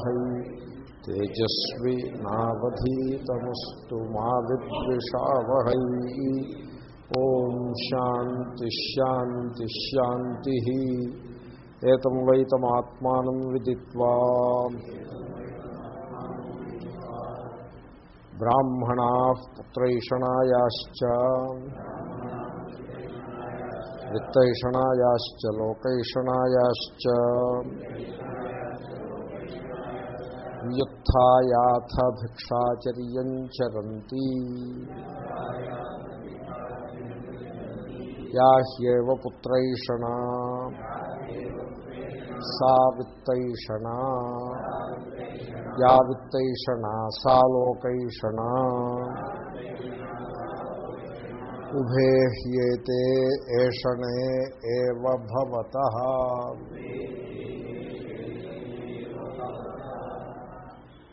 వాహై తేజస్వి నావధీతమస్తు మా విద్విషావహై. ఓం శాంతి శాంతి శాంతి. ఏతం వైతమాత్మానం విదిత్వా. బ్రాహ్మణా పుత్రైషణాయాశ్చ విత్తైషణాయాశ్చ లోకైషణాయాశ్చ. అవ్యుత్యాథ భిక్షాచర్యం చరంతి. యా హ్యేవ పుత్రైషణా. సా విత్తైషణా. యా విత్తైషణా సా లోకైషణా. ఉభే హ్యేతే ఏషణే ఏవ భవతః.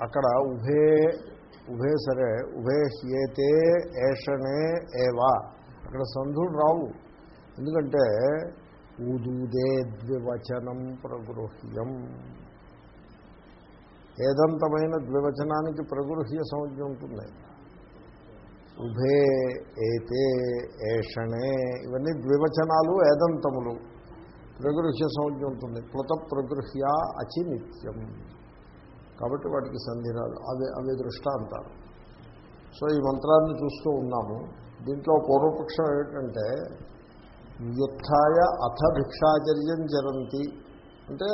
అక్కడ ఉభే ఉభే సరే ఉభే హ్యేతే ఏషణే ఏవా. అక్కడ సంధుడు రావు. ఎందుకంటే ఊదూదే ద్వివచనం ప్రగృహ్యం. ఏదంతమైన ద్వివచనానికి ప్రగృహ్య సంజ్ఞ ఉంటుంది. ఉభే ఏతే ఏషణే ఇవన్నీ ద్వివచనాలు ఏదంతములు ప్రగృహ్య సంజ్ఞ ఉంటుంది. కృత ప్రగృహ్య అచి నిత్యం కాబట్టి వాటికి సంధిరాలు అవి అవి దృష్టాంతాలు. సో ఈ మంత్రాన్ని చూస్తూ ఉన్నాము. దీంట్లో పూర్వపక్షం ఏమిటంటే వ్యుత్య అథ భిక్షాచర్యం జరంతి. అంటే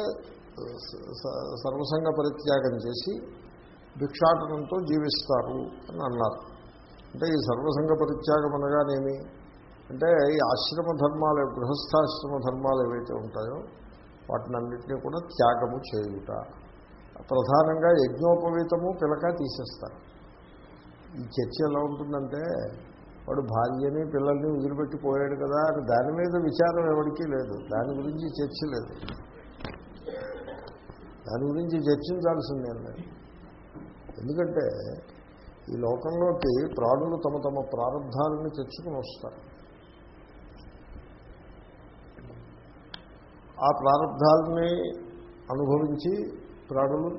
సర్వసంగ పరిత్యాగం చేసి భిక్షాటనంతో జీవిస్తారు అని అన్నారు. అంటే ఈ సర్వసంగ పరిత్యాగం అనగానేమి? అంటే ఈ ఆశ్రమ ధర్మాలు గృహస్థాశ్రమ ధర్మాలు ఏవైతే ఉంటాయో వాటినన్నింటినీ కూడా త్యాగము చేయుట. ప్రధానంగా యజ్ఞోపవీతము పిలక తీసేస్తారు. ఈ చర్చ ఎలా ఉంటుందంటే వాడు భార్యని పిల్లల్ని వదిలిపెట్టి పోయాడు కదా అని దాని మీద విచారం ఎవరికీ లేదు. దాని గురించి చర్చ లేదు. దాని గురించి చర్చించాల్సిందే ఎందుకంటే ఈ లోకంలోకి ప్రాణులు తమ తమ ప్రారంధాలను తెచ్చుకుని వస్తారు. ఆ ప్రారంధాలని అనుభవించి ప్రాణులు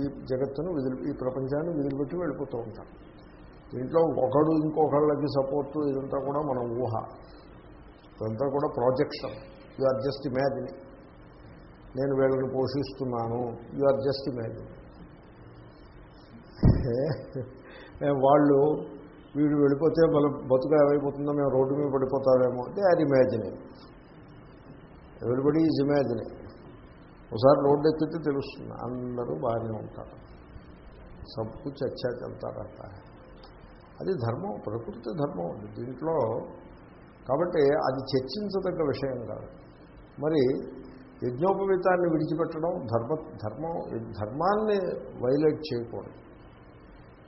ఈ జగత్తును విదిలి ఈ ప్రపంచాన్ని విదిలిపెట్టి వెళ్ళిపోతూ ఉంటారు దీంట్లో ఒకడు ఇంకొకళ్ళకి సపోర్టు ఇదంతా కూడా మన ఊహ. ఇదంతా కూడా projection. You are just imagine నేను వీళ్ళని పోషిస్తున్నాను. యు ఆర్ జస్ట్ ఇమాజిన్ వాళ్ళు వీడు వెళ్ళిపోతే మన బతుక ఏమైపోతుందో మేము రోడ్డు మీద పడిపోతామేమో they are imagining everybody is imagining ఒకసారి రోడ్డు ఎక్కితే తెలుస్తుంది. అందరూ బాగానే ఉంటారు. సబ్బు చర్చా చెల్తారట అది ధర్మం ప్రకృతి ధర్మం. దీంట్లో కాబట్టి అది చర్చించదగ్గ విషయం కాదు. మరి యజ్ఞోపవీతాన్ని విడిచిపెట్టడం ధర్మ ధర్మం ధర్మాన్ని వైలేట్ చేయకూడదు.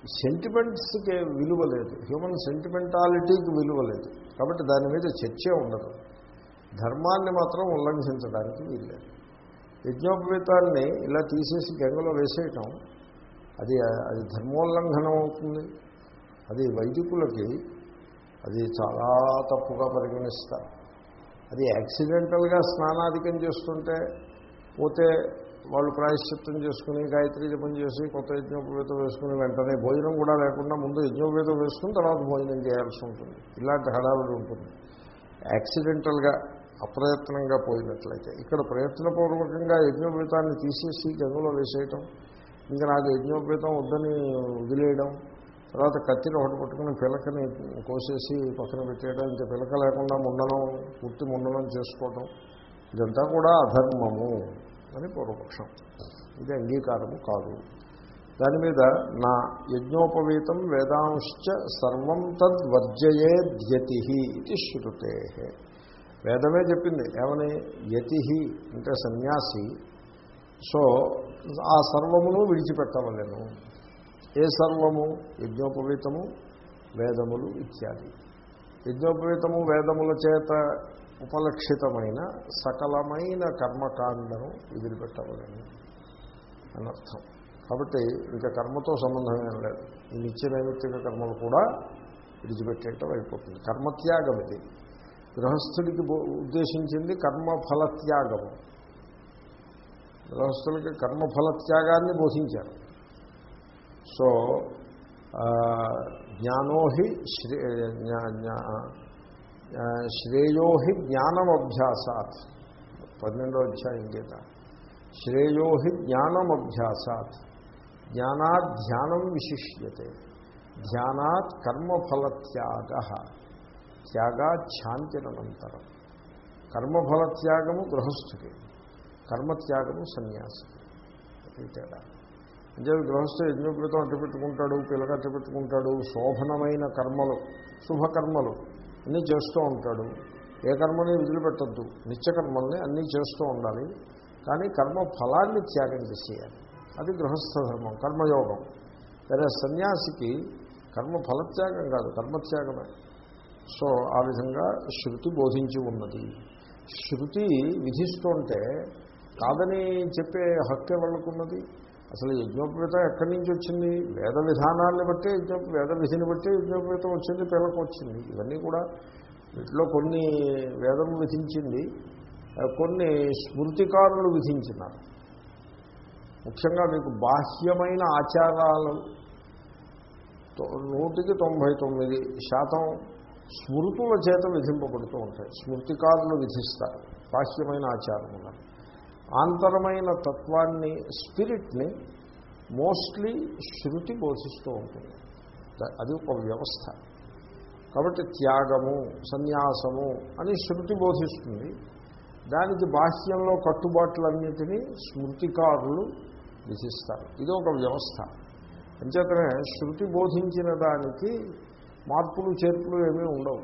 సెంటిమెంట్స్కి విలువ లేదు. హ్యూమన్ సెంటిమెంటాలిటీకి విలువ లేదు. కాబట్టి దాని మీద చర్చే ఉండదు. ధర్మాన్ని మాత్రం ఉల్లంఘించడానికి వీల్లేదు. యజ్ఞోపవీతాన్ని ఇలా తీసేసి గంగలో వేసేయటం అది అది ధర్మోల్లంఘనం అవుతుంది. అది వైదికులకి అది చాలా తప్పుగా పరిగణిస్తారు. అది యాక్సిడెంటల్గా స్నానాధికం చేస్తుంటే పోతే వాళ్ళు ప్రాయశ్చిత్తం చేసుకుని గాయత్రి జపం చేసి కొత్త యజ్ఞోపవేతం వేసుకుని వెంటనే భోజనం కూడా లేకుండా ముందు యజ్ఞోపవేతం వేసుకుని తర్వాత భోజనం చేయాల్సి ఉంటుంది. ఇలాంటి హడావుడి ఉంటుంది. యాక్సిడెంటల్గా అప్రయత్నంగా పోయినట్లయితే. ఇక్కడ ప్రయత్నపూర్వకంగా యజ్ఞోపేతాన్ని తీసేసి గంగలో వేసేయటం ఇంకా నాకు యజ్ఞోపేతం వద్దని వదిలేయడం తర్వాత కత్తిని ఒకటి పట్టుకుని పిలకని కోసేసి పక్కన పెట్టేయడం ఇంకా పిలక లేకుండా ముండనం పూర్తి ముండనం చేసుకోవటం ఇదంతా కూడా అధర్మము అని పూర్వపక్షం. ఇది అంగీకారము కాదు. దాని మీద నా యజ్ఞోపవీతం వేదాంశ్చ సర్వం తద్వర్జయేద్యతి ఇది శృతే వేదమే చెప్పింది. ఏమని? యతిహి అంటే సన్యాసి. సో ఆ సర్వమును విడిచిపెట్టవలేను ఏ సర్వము? యజ్ఞోపవీతము వేదములు ఇత్యాది. యజ్ఞోపవీతము వేదముల చేత ఉపలక్షితమైన సకలమైన కర్మకాండను వదిలిపెట్టవలేను అనర్థం. కాబట్టి ఇంకా కర్మతో సంబంధం ఏం లేదు. ఈ నిత్య నైమిత్తిక కర్మలు కూడా విడిచిపెట్టేయటం అయిపోతుంది. కర్మత్యాగం ఇది. గృహస్థుడికి ఉద్దేశించింది కర్మఫలత్యాగము గృహస్థులకి కర్మఫల త్యాగాన్ని బోధించారు సో ఆ, జ్ఞానోహి శ్రే జ్ఞా- జ్ఞా- ఆ, శ్రేయోహి జ్ఞానమభ్యాసాత్ పన్నెండో అధ్యాయం గీత శ్రేయోహి జ్ఞానమభ్యాసాత్ జ్ఞానాత్ ధ్యానం విశిష్యతే ధ్యానాత్ కర్మఫలత్యాగ త్యాగా ఛాంతిరనంతరం కర్మఫల త్యాగము గృహస్థుకి కర్మత్యాగము సన్యాసికి తేడా. అంటే గృహస్థ యజ్ఞోపేతం అట్టు పెట్టుకుంటాడు పిల్లక అట్టు పెట్టుకుంటాడు శోభనమైన కర్మలు శుభకర్మలు అన్నీ చేస్తూ ఉంటాడు. ఏ కర్మని వదిలిపెట్టద్దు నిత్యకర్మల్ని అన్నీ చేస్తూ ఉండాలి. కానీ కర్మ ఫలాన్ని త్యాగం చేసేయాలి. అది గృహస్థ ధర్మం కర్మయోగం. సరే సన్యాసికి కర్మ ఫలత్యాగం కాదు కర్మత్యాగమే. సో ఆ విధంగా శృతి బోధించి ఉన్నది. శృతి విధిస్తుంటే కాదని చెప్పే హక్కే వాళ్ళకున్నది అసలు యజ్ఞోపేత ఎక్కడి నుంచి వచ్చింది? వేద విధానాన్ని బట్టి యజ్ఞ వేద విధిని బట్టి యజ్ఞోపేతం వచ్చింది పిల్లలకు వచ్చింది. ఇవన్నీ కూడా వీటిలో కొన్ని వేదం విధించింది కొన్ని స్మృతికారులు విధించినారు. ముఖ్యంగా మీకు బాహ్యమైన ఆచారాలు నూటికి తొంభై తొమ్మిది శాతం స్మృతుల చేత విధింపబడుతూ ఉంటాయి. స్మృతికారులు విధిస్తారు. బాహ్యమైన ఆచారములను ఆంతరమైన తత్వాన్ని స్పిరిట్ని మోస్ట్లీ శృతి బోధిస్తూ ఉంటుంది. అది ఒక వ్యవస్థ. కాబట్టి త్యాగము సన్యాసము అని శృతి బోధిస్తుంది. దానికి బాహ్యంలో కట్టుబాట్లన్నిటినీ స్మృతికారులు విధిస్తారు. ఇది ఒక వ్యవస్థ. అంచేతనే శృతి బోధించిన దానికి మార్పులు చేర్పులు ఏమీ ఉండవు.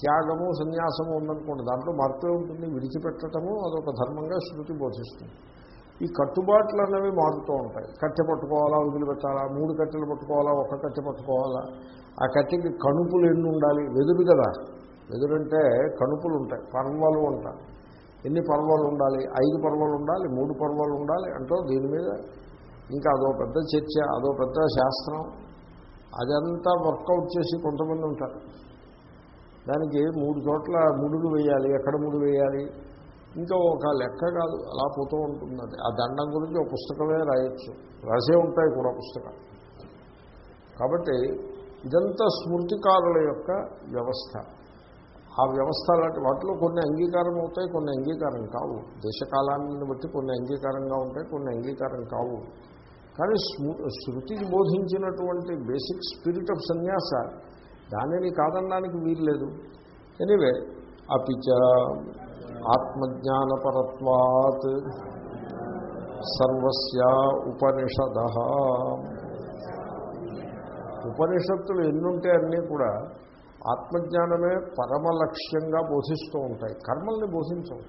త్యాగము సన్యాసము ఉందనుకోండి దాంట్లో మార్పే ఉంటుంది. విడిచిపెట్టడము అదొక ధర్మంగా శృతి బోధిస్తుంది. ఈ కట్టుబాట్లు అనేవి మారుతూ ఉంటాయి. కట్టె పట్టుకోవాలా వదిలిపెట్టాలా మూడు కట్టెలు పట్టుకోవాలా ఒక కట్టె పట్టుకోవాలా? ఆ కట్టెకి కణుపులు ఎన్ని ఉండాలి? వెదురు కదా. వెదురంటే కణుపులు ఉంటాయి. పర్వాలు ఉంటాయి ఎన్ని పర్వాలు ఉండాలి? ఐదు పర్వాలు ఉండాలి మూడు పర్వాలు ఉండాలి అంటూ దీని మీద ఇంకా అదో పెద్ద చర్చ అదో పెద్ద శాస్త్రం. అదంతా వర్కౌట్ చేసి కొంతమంది ఉంటారు. దానికి మూడు చోట్ల ముడులు వేయాలి ఎక్కడ ముడు వేయాలి. ఇంకా ఒక లెక్క కాదు అలా పోతూ ఉంటుంది అది ఆ దండం గురించి ఒక పుస్తకమే రాయొచ్చు. రాసే ఉంటాయి కూడా పుస్తకం కాబట్టి ఇదంతా స్మృతికారుల యొక్క వ్యవస్థ. ఆ వ్యవస్థ లాంటి వాటిలో కొన్ని అంగీకారం అవుతాయి కొన్ని అంగీకారం కావు. దేశకాలాన్ని బట్టి కొన్ని అంగీకారంగా ఉంటాయి కొన్ని అంగీకారం కావు. కానీ స్మృ శృతికి బోధించినటువంటి బేసిక్ స్పిరిట్ ఆఫ్ సన్యాస దానిని కాదనడానికి వీల్లేదు. ఎనివే అపిచ ఆత్మజ్ఞానపరత్వాత్ సర్వస్య ఉపనిషద. ఉపనిషత్తులు ఎన్నుంటే అన్నీ కూడా ఆత్మజ్ఞానమే పరమ లక్ష్యంగా బోధిస్తూ ఉంటాయి. కర్మల్ని బోధించవు.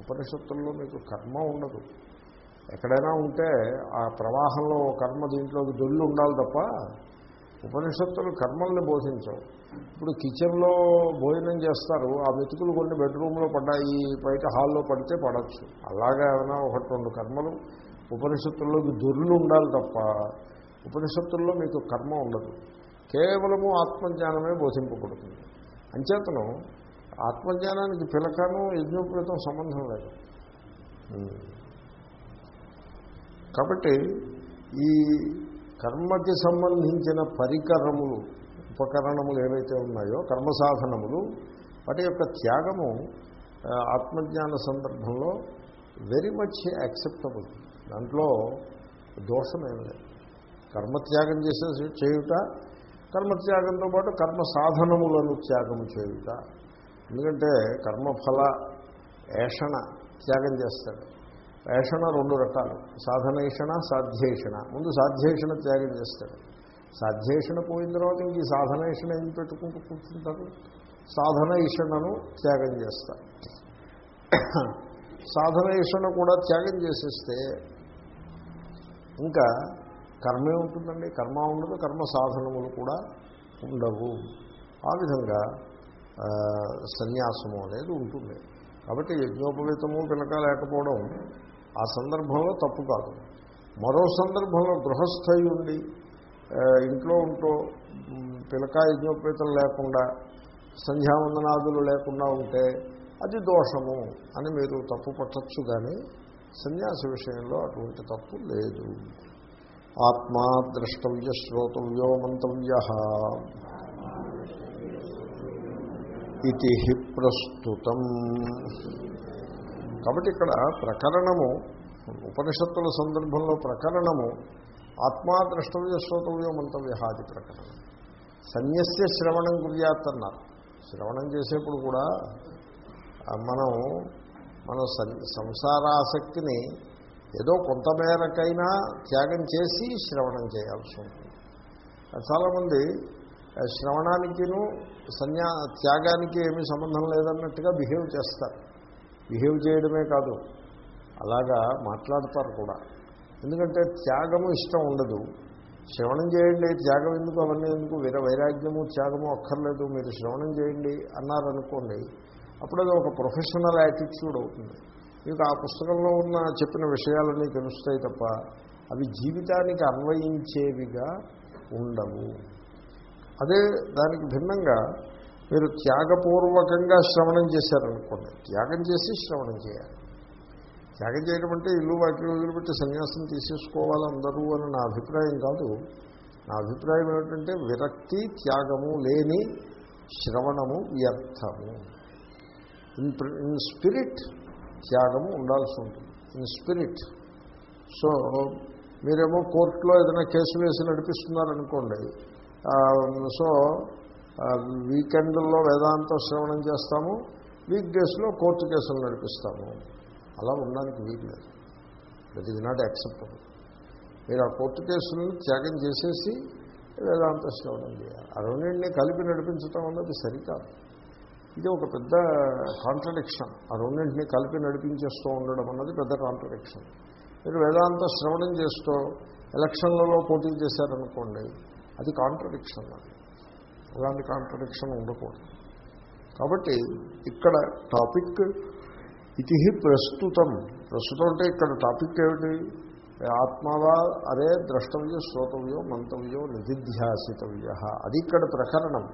ఉపనిషత్తుల్లో మీకు కర్మ ఉండదు. ఎక్కడైనా ఉంటే ఆ ప్రవాహంలో కర్మ దీంట్లోకి దొల్లు ఉండాలి తప్ప ఉపనిషత్తులు కర్మల్ని బోధించవు. ఇప్పుడు కిచెన్లో భోజనం చేస్తారు ఆ మెతుకులు కొన్ని బెడ్రూమ్లో పడ్డాయి బయట హాల్లో పడితే పడవచ్చు అలాగా ఏమైనా ఒకటి రెండు కర్మలు ఉపనిషత్తుల్లోకి దొర్లు ఉండాలి తప్ప ఉపనిషత్తుల్లో మీకు కర్మ ఉండదు. కేవలము ఆత్మజ్ఞానమే బోధింపబడుతుంది. అంచేతను ఆత్మజ్ఞానానికి పిలకను యజ్ఞోపేతం సంబంధం లేదు. కాబట్టి ఈ కర్మకి సంబంధించిన పరికరములు ఉపకరణములు ఏవైతే ఉన్నాయో కర్మ సాధనములు వాటి యొక్క త్యాగము ఆత్మజ్ఞాన సందర్భంలో వెరీ మచ్ యాక్సెప్టబుల్ దాంట్లో దోషమేం లేదు. కర్మత్యాగం చేసే చేయుట కర్మత్యాగంతో పాటు కర్మ సాధనములను త్యాగం చేయుట. ఎందుకంటే కర్మఫల ఏషణ త్యాగం చేస్తాడు. వేషణ రెండు రకాలు. సాధనేషణ సాధ్యేషణ. ముందు సాధ్యేషణ త్యాగం చేస్తాడు సాధ్యేషణ పోయిన తర్వాత ఇంక ఈ సాధనేషణ ఏం పెట్టుకుంటూ కూర్చుంటారు? సాధనేషణను త్యాగం చేస్తారు. సాధనేషణ కూడా త్యాగం చేసేస్తే ఇంకా కర్మే ఉంటుందండి. కర్మ ఉండదు కర్మ సాధనములు కూడా ఉండవు. ఆ విధంగా సన్యాసము అనేది ఉంటుంది. కాబట్టి యజ్ఞోపవీతము పిలక లేకపోవడం ఆ సందర్భంలో తప్పు కాదు. మరో సందర్భంలో గృహస్థయి ఉండి ఇంట్లో ఉంటూ మ్, పిలక లేకుండా సంధ్యావందనాదులు లేకుండా ఉంటే అది దోషము అని మీరు తప్పు పట్టచ్చు కానీ సన్యాస విషయంలో అటువంటి తప్పు లేదు. ఆత్మా ద్రష్టవ్య శ్రోతవ్యో మంతవ్య ఇది ప్రస్తుతం. కాబట్టి ఇక్కడ ప్రకరణము ఉపనిషత్తుల సందర్భంలో ప్రకరణము ఆత్మా ద్రష్టవ్య శ్రోతవ్య మంతవ్యహాది ప్రకరణం. సన్యస్య శ్రవణం గుర్యాత్ అన్నారు శ్రవణం చేసేప్పుడు కూడా మనం మన సంసారాసక్తిని ఏదో కొంతమేరకైనా త్యాగం చేసి శ్రవణం చేయాల్సి ఉంటుంది. చాలామంది శ్రవణానికిను సన్యా త్యాగానికి ఏమీ సంబంధం లేదన్నట్టుగా బిహేవ్ చేస్తారు. బిహేవ్ చేయడమే కాదు. అలాగా మాట్లాడతారు కూడా. ఎందుకంటే త్యాగము ఇష్టం ఉండదు. శ్రవణం చేయండి త్యాగం ఎందుకు? అవన్నీ ఎందుకు? వీర వైరాగ్యము త్యాగము అక్కర్లేదు. మీరు శ్రవణం చేయండి అన్నారనుకోండి అప్పుడు అది ఒక ప్రొఫెషనల్ యాటిట్యూడ్ అవుతుంది. మీకు ఆ పుస్తకంలో ఉన్న చెప్పిన విషయాలన్నీ తెలుస్తాయి తప్ప అవి జీవితానికి అన్వయించేవిగా ఉండవు. అదే దానికి భిన్నంగా మీరు త్యాగపూర్వకంగా శ్రవణం చేశారనుకోండి. త్యాగం చేసి శ్రవణం చేయాలి. త్యాగం చేయడం అంటే ఇల్లు వాకి వదిలిపెట్టి సన్యాసం తీసేసుకోవాలి అందరూ అని నా అభిప్రాయం కాదు. నా అభిప్రాయం ఏమిటంటే విరక్తి త్యాగము లేని శ్రవణము వ్యర్థము. ఇన్ ఇన్ స్పిరిట్ త్యాగము ఉండాల్సి ఉంటుంది. In spirit. సో మీరేమో కోర్టులో ఏదైనా కేసు వేసి నడిపిస్తున్నారనుకోండి. సో వీకెండ్లో వేదాంత శ్రవణం చేస్తాము వీక్ డేస్లో కోర్టు కేసులు నడిపిస్తాము. అలా ఉండడానికి వీల్లేదు దట్ ఈజ్ నాట్ యాక్సెప్టబుల్ మీరు ఆ కోర్టు కేసులను త్యాగం చేసేసి వేదాంత శ్రవణం చేయాలి. ఆ రెండింటినీ కలిపి నడిపించడం అన్నది సరికాదు. ఇది ఒక పెద్ద కాంట్రడిక్షన్ ఆ రెండింటినీ కలిపి నడిపించేస్తూ ఉండడం అన్నది పెద్ద కాంట్రడిక్షన్ మీరు వేదాంత శ్రవణం చేస్తూ ఎలక్షన్లలో పోటీ చేశారనుకోండి అది కాంట్రడిక్షన్ అది అలాంటి కాంట్రడిక్షన్ ఉండకూడదు. కాబట్టి ఇక్కడ టాపిక్ ఇది ప్రస్తుతం. ప్రస్తుతం అంటే ఇక్కడ టాపిక్ ఏమిటి? ఆత్మవా అదే ద్రష్టవ్యో శ్రోతవ్యో మంతవ్యో నిధిధ్యాసితవ్య. అది ఇక్కడ ప్రకరణం.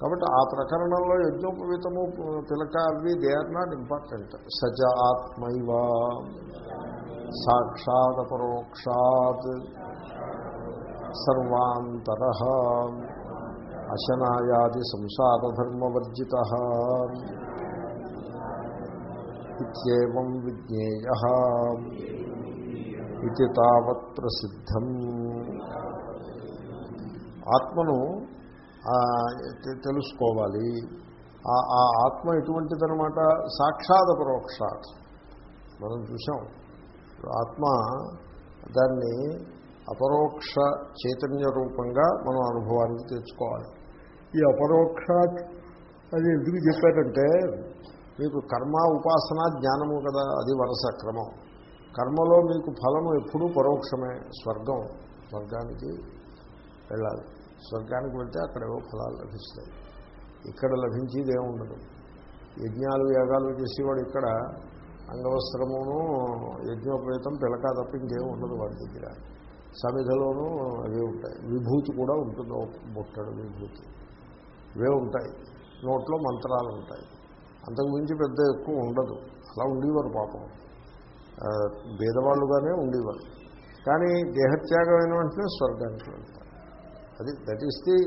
కాబట్టి ఆ ప్రకరణంలో యజ్ఞోపవీతము పిలక అవి దే ఆర్ నాట్ ఇంపార్టెంట్. సజ ఆత్మైవ. సాక్షాత్ పరోక్షాత్. సర్వాంతర. అశనాయాది సంసారధర్మవర్జిత ఇత్యేవం విజ్ఞేయ ఇది తావత్ ప్రసిద్ధం. ఆత్మను తెలుసుకోవాలి. ఆ ఆత్మ ఎటువంటిదనమాట సాక్షాత్ పరోక్షాత్ మనం చూసాం ఆత్మ దాన్ని అపరోక్ష చైతన్య రూపంగా మనం అనుభవానికి తెచ్చుకోవాలి. ఈ అపరోక్ష అది ఎందుకు చెప్పారంటే మీకు కర్మ ఉపాసన జ్ఞానము కదా అది వరుస క్రమం. కర్మలో మీకు ఫలము ఎప్పుడూ పరోక్షమే స్వర్గం. స్వర్గానికి వెళ్ళాలి. స్వర్గానికి వెళ్తే అక్కడేవో ఫలాలు లభిస్తాయి. ఇక్కడ లభించేది ఏముండదు యజ్ఞాలు యాగాలు చేసేవాడు ఇక్కడ అంగవస్త్రమును యజ్ఞోపేతం పిలక తప్ప ఇంకేం ఉండదు వాడి దగ్గర. సమిధలోనూ అవి ఉంటాయి. విభూతి కూడా ఉంటుంది బొట్టడు విభూతి. ఇవే ఉంటాయి. నోట్లో మంత్రాలు ఉంటాయి. అంతకు మించి పెద్ద ఎక్కువ ఉండదు. అలా ఉండేవారు పాపం. భేదవాళ్ళుగానే ఉండేవారు. కానీ దేహత్యాగమైన వెంటనే స్వర్గానికి వెళ్తారు. అది that is the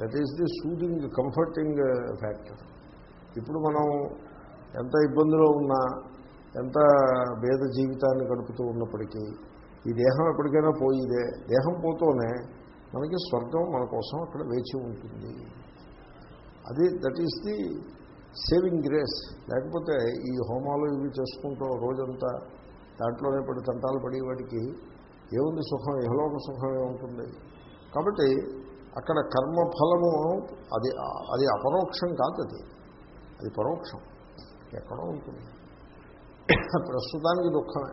that is the soothing comforting factor ఇప్పుడు మనం ఎంత ఇబ్బందిలో ఉన్నా ఎంత భేద జీవితాన్ని గడుపుతూ ఉన్నప్పటికీ ఈ దేహం ఎప్పటికైనా పోయిదే. దేహం పోతూనే మనకి స్వర్గం మన కోసం అక్కడ వేచి ఉంటుంది. అది that is the saving grace లేకపోతే ఈ హోమాలు ఇవి చేసుకుంటూ రోజంతా దాంట్లోనే పడి తంటాలు పడేవాడికి ఏముంది సుఖం? ఇహలోక సుఖం ఏముంటుంది కాబట్టి అక్కడ కర్మఫలము అది అది అపరోక్షం కాదు అది. అది పరోక్షం. ఎక్కడో ఉంటుంది. ప్రస్తుతానికి దుఃఖమే.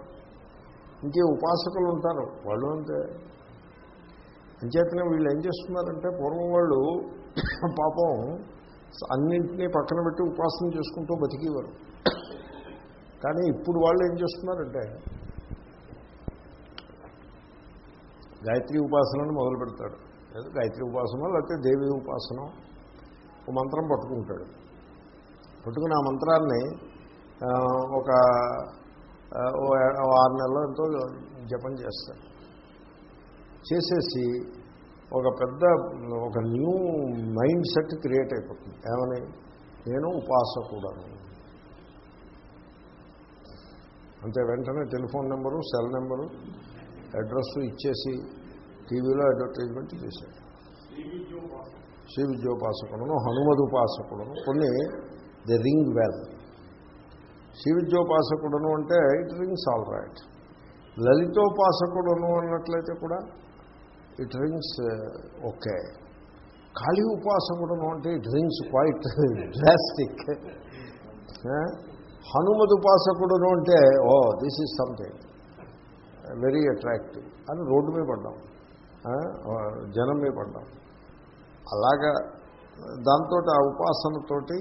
ఇంకే ఉపాసకులు ఉంటారు. వాళ్ళు అంతే. అంచేతనే వీళ్ళు ఏం చేస్తున్నారంటే పూర్వం వాళ్ళు పాపం అన్నింటినీ పక్కన పెట్టి ఉపాసన చేసుకుంటూ బతికేవారు. కానీ ఇప్పుడు వాళ్ళు ఏం చేస్తున్నారంటే గాయత్రి ఉపాసనను మొదలు పెడతాడు. లేదా గాయత్రి ఉపాసన లేకపోతే దేవి ఉపాసన ఒక మంత్రం పట్టుకుంటాడు. పట్టుకుని ఆ మంత్రాన్ని ఒక ఆరు నెలలో ఎంతో జపం చేస్తారు చేసేసి ఒక పెద్ద ఒక న్యూ మైండ్ సెట్ క్రియేట్ అయిపోతుంది. ఏమని? నేను ఉపాసకూడను. అంతే వెంటనే telephone number cell number address ఇచ్చేసి టీవీలో అడ్వర్టైజ్మెంట్ చేశాడు. శ్రీ విద్యోపాసకులను హనుమద్ ఉపాసకులను కొన్ని ది రింగ్ వెల్. శ్రీ విద్యోపాసకుడను అంటే ఇట్ రింగ్స్ ఆల్ రైట్ లలితోపాసకుడను అన్నట్లయితే కూడా ఇట్ రింగ్స్ ఓకే. కాళీ ఉపాసకుడును అంటే ఇట్ రింగ్స్ క్వైట్ డ్రాస్టిక్. హనుమద్ ఉపాసకుడును అంటే ఓ this is something very attractive అని రోడ్డు మీద పడ్డాం. ఆ, జనం మీద పడ్డాం. అలాగా దాంతో ఆ ఉపాసనతోటి